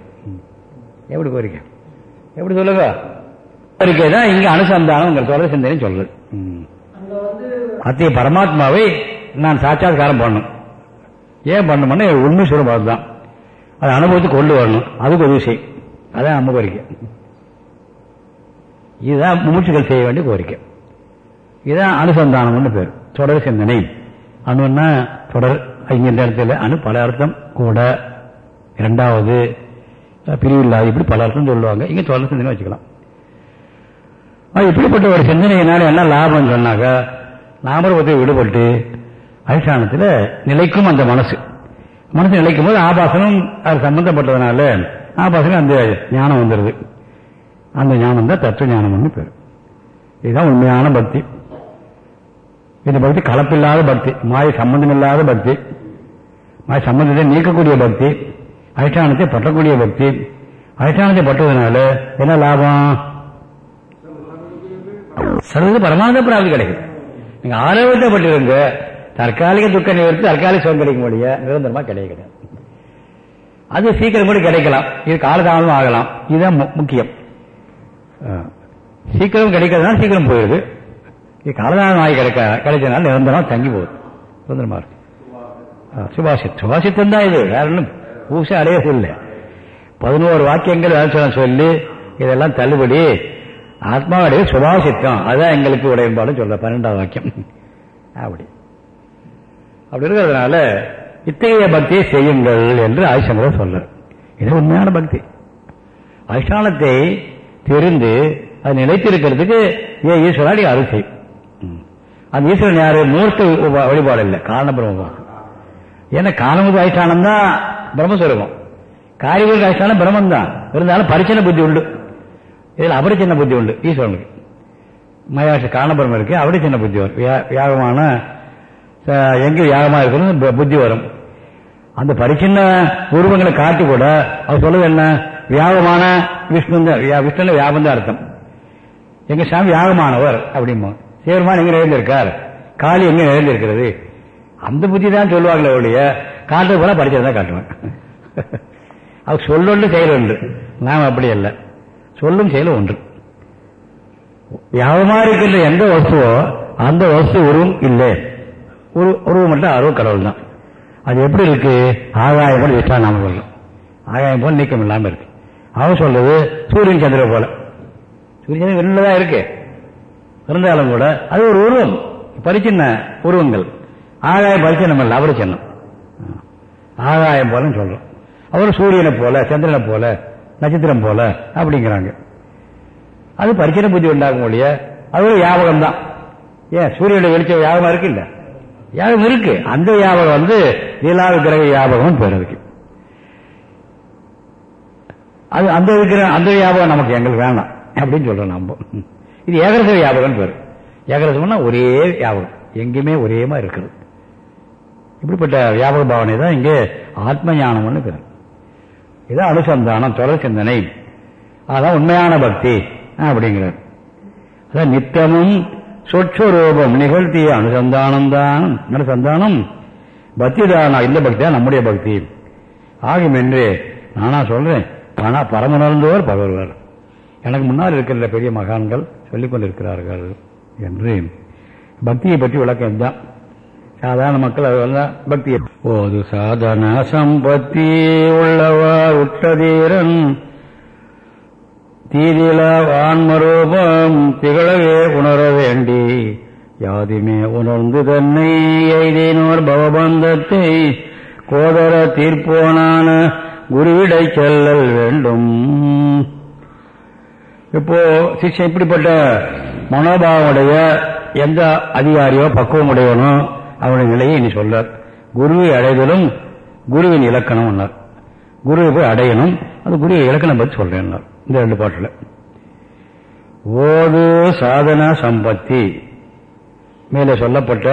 Speaker 1: எப்படி கோரிக்கை? எப்படி சொல்லுங்க? கோரிக்கை தான் இங்கே அனுசந்தானம் உங்கள் தொடர் சிந்தனை சொல்றது அத்தகைய பரமாத்மாவை நான் சாட்சாத்காரம் பண்ணணும். ஏன் பண்ணணும்னா உண்மை சொல்லும் அதுதான். அதை அனுபவத்துக்கு கொண்டு வரணும். அதுக்கு உதவி செய்யும் அதான் நம்ம கோரிக்கை. இதுதான் மூச்சுகள் செய்ய வேண்டிய கோரிக்கை. இதுதான் அனுசந்தானம்னு பேர். தொடர் சிந்தனை. அணுன்னா தொடர் இங்க இடத்துல அணு பல அர்த்தம். கூட இரண்டாவது பிரிவில்லாது இப்படி பல அர்த்தம் சொல்லுவாங்க. இங்க தொடர் சிந்தனை வச்சுக்கலாம். இப்படிப்பட்ட ஒரு சிந்தனையினால என்ன லாபம் சொன்னாக்கா நாமரபத்தை விடுபட்டு அதிஷ்டானத்தில் நிலைக்கும் அந்த மனசு. மனசு நிலைக்கும் போது ஆபாசனம் அது சம்பந்தப்பட்டதுனால ஆபாசனம் அந்த ஞானம் வந்துடுது அந்த ஞானம் தான் தத்துவ ஞானம்னு பேர். இதுதான் உண்மையான பக்தி. இந்த பக்தி கலப்பில்லாத பக்தி மாய சம்பந்தம் இல்லாத பக்தி மாய சம்பந்தத்தை நீக்கக்கூடிய பக்தி அதிஷ்டானத்தை பற்றக்கூடிய பக்தி. அதிஷ்டானத்தை பட்டதுனால என்ன லாபம்? சர்வத பரமானந்த பிராப்தி கிடைக்கும் நீங்க ஆரோக்கியத்தை பட்டிருங்க தற்காலிக துக்க நிவர்த்தி தற்காலிக சுகம் கிடைக்கும் முடிய நிரந்தரமா கிடையாது. அது சீக்கிரம் கூட கிடைக்கலாம். இது காலதாமதம் ஆகலாம். இதுதான் முக்கியம். சீக்கிரம் கிடைக்கிறதுனால சீக்கிரம் போயிடுது இது காலதாமதம் ஆகி கிடைக்க கிடைச்சதுனால நிரந்தரமா தங்கி போகுது. நிரந்தரமா இருக்கு. சுபாஷித். சுபாஷித்தம் தான் இது. வேற ஒன்றும் பூசை அடையது இல்லை. பதினோரு வாக்கியங்கள் வேலை சொல்லி இதெல்லாம் தள்ளுபடி. ஆத்மாவுடைய சுபாஷித்தம். அதான் எங்களுக்கு உடையன்பாடு சொல்ற பன்னெண்டாவது வாக்கியம். அப்படி. அப்படி இருக்கிறதுனால இத்தகைய பக்தியை செய்யுங்கள் என்று ஆயுஷங்கர் சொல்றார். இது உண்மையான பக்தி. அதிஷ்டானத்தை தெரிந்து அது நிலைத்திருக்கிறதுக்கு ஏ ஈஸ்வராடி அருள் செய். அந்த ஈஸ்வரன் யாரு? மூர்த்த வழிபாடு இல்லை. காரண பிரம்மம் ஏன்னா காரணமுக அதிஷ்டானம் தான் பிரம்மஸ்வரூபம். காரியம் அதிஷ்டானம் பிரம்மம் தான். இருந்தாலும் பரிச்சன புத்தி உண்டு. இதில் அபரிச்சின்ன புத்தி உண்டு. ஈஸ்வரனுக்கு. மயாச காரணபுரம் இருக்கு சின்ன புத்தி வரும் யாகமான எங்கே யாகமா இருக்கணும் புத்தி வரும். அந்த பரிச்சின்ன உருவங்களை காட்டி கூட அவர் சொல்லுவது என்ன? வியாகமான விஷ்ணு விஷ்ணுல வியாபம் தான் அர்த்தம். எங்க சாமி யாகமானவர் அப்படிமா சேருமான் எங்க நிறைந்திருக்கார் காளி எங்க நிறைந்திருக்கிறது அந்த புத்தி தான் சொல்லுவாங்களே ஒழிய காட்டுறது போல படிச்சதான் தான் காட்டுவேன். அவர் சொல்லொன்று செயல் ஒன்று. நாம் அப்படி அல்ல. சொல்லும் செயலும் ஒன்று. வியாபமா இருக்கின்ற எந்த வஸ்துவோ அந்த வசு உருவம் இல்லை. ஒரு உருவம் மட்டும் அருவ கடவுள் தான் அது எப்படி இருக்கு? ஆகாயம் போல விட்டா நாம சொல்லும் ஆகாயம் போல நீக்கம் இல்லாமல் இருக்கு. அவன் சொல்றது சூரியன் சந்திர போல. சூரியன் சந்திரன் இருக்கு. இருந்தாலும் கூட அது ஒரு உருவம். பரிச்சின்ன உருவங்கள். ஆகாயம் பரிச்சின்னம் இல்லை அவரு சின்னம் ஆகாயம் போலன்னு சொல்றோம். அவர் சூரியனை போல சந்திரனை போல நட்சத்திரம் போல அப்படிங்கிறாங்க. அது பரிச்சனை புத்தி உண்டாகும் ஒழிய அது ஒரு யாபகம் தான் ஏன்? சூரியனுடைய வெளிச்சம் யாபகம் இருக்கு இல்ல யாபகம் இருக்கு. அந்த யாபகம் வந்து லீலா கிரக யாபகம் பேர் அதுக்கு அது அந்த இருக்கிற அந்த யாபகம் நமக்கு எங்களுக்கு வேணாம். அப்படின்னு சொல்றோம் நம்ம இது ஏகரச யாபகம் பேர். ஏகரசம்னா ஒரே யாபகம். எங்கேயுமே ஒரே மாதிரி இருக்கிறது இப்படிப்பட்ட வியாபக பாவனை தான் இங்கே ஆத்ம ஞானம்னு பேர். இதான் அனுசந்தானம் தொடர் சிந்தனை. அதான் உண்மையான பக்தி. அப்படிங்கிறார். அதான் நித்தமும் சொற்சரூபம் நிகழ்த்திய அனுசந்தானம் தான் அனுசந்தானம் பக்தி தானா இந்த பக்தி தான் நம்முடைய பக்தி. ஆகும் என்று நானா சொல்றேன். ஆனா பரமணர்ந்தோர் பகர்வர். எனக்கு முன்னால் இருக்கிற பெரிய மகான்கள் சொல்லிக் கொண்டிருக்கிறார்கள் என்று. பக்தியை பற்றி விளக்கம் தான் சாதாரண மக்கள் அதெல்லாம் பக்தி போது சாதன சம்பத்தி உள்ளவார் உற்றதீரன் தீதில வான்மரூபம் திகழவே உணர வேண்டி யாதுமே உணர்ந்து தன்னை எய்தினோர் பவபந்தத்தை கோதர தீர்ப்போனான குருவிடை செல்லல் வேண்டும். இப்போ சிஷ்யன் இப்படிப்பட்ட மனோபாவமுடைய எந்த அதிகாரியோ பக்குவம் உடையவனோ அவனுடைய நிலையை இனி சொல்றார். குருவை அடைதலும் குருவின் இலக்கணம் குருவை போய் அடையணும் அது குருவை இலக்கணம் பற்றி சொல்றேன் இந்த ரெண்டு பாட்டில். ஓது சாதன சம்பத்தி. மேலே சொல்லப்பட்ட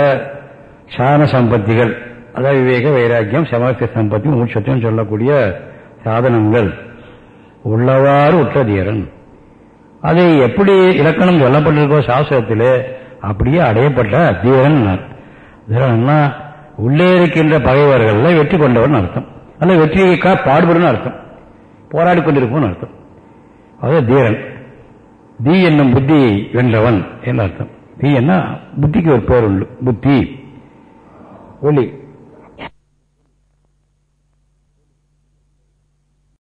Speaker 1: சாதன சம்பத்திகள். அதாவது விவேக வைராக்கியம் சமஸ்த சம்பத்தி மூச்சத்தையும் சொல்லக்கூடிய சாதனங்கள். உள்ளவாறு உற்றதீரன் அதை எப்படி இலக்கணம் சொல்லப்பட்டிருக்கோ சாஸ்திரத்திலே அப்படியே அடையப்பட்ட தீரன் தீரன்னா உள்ளே இருக்கின்ற பகைவர்கள் வெற்றி கொண்டவன் அர்த்தம். அல்ல வெற்றியைக்கா பாடுபடுன்னு அர்த்தம். போராடி கொண்டிருப்போம் அர்த்தம். அது தீரன். தீ என்னும் புத்தி வென்றவன் என்ன அர்த்தம். தீ என்ன? புத்திக்கு ஒரு பேர் உண்டு புத்தி. ஒளி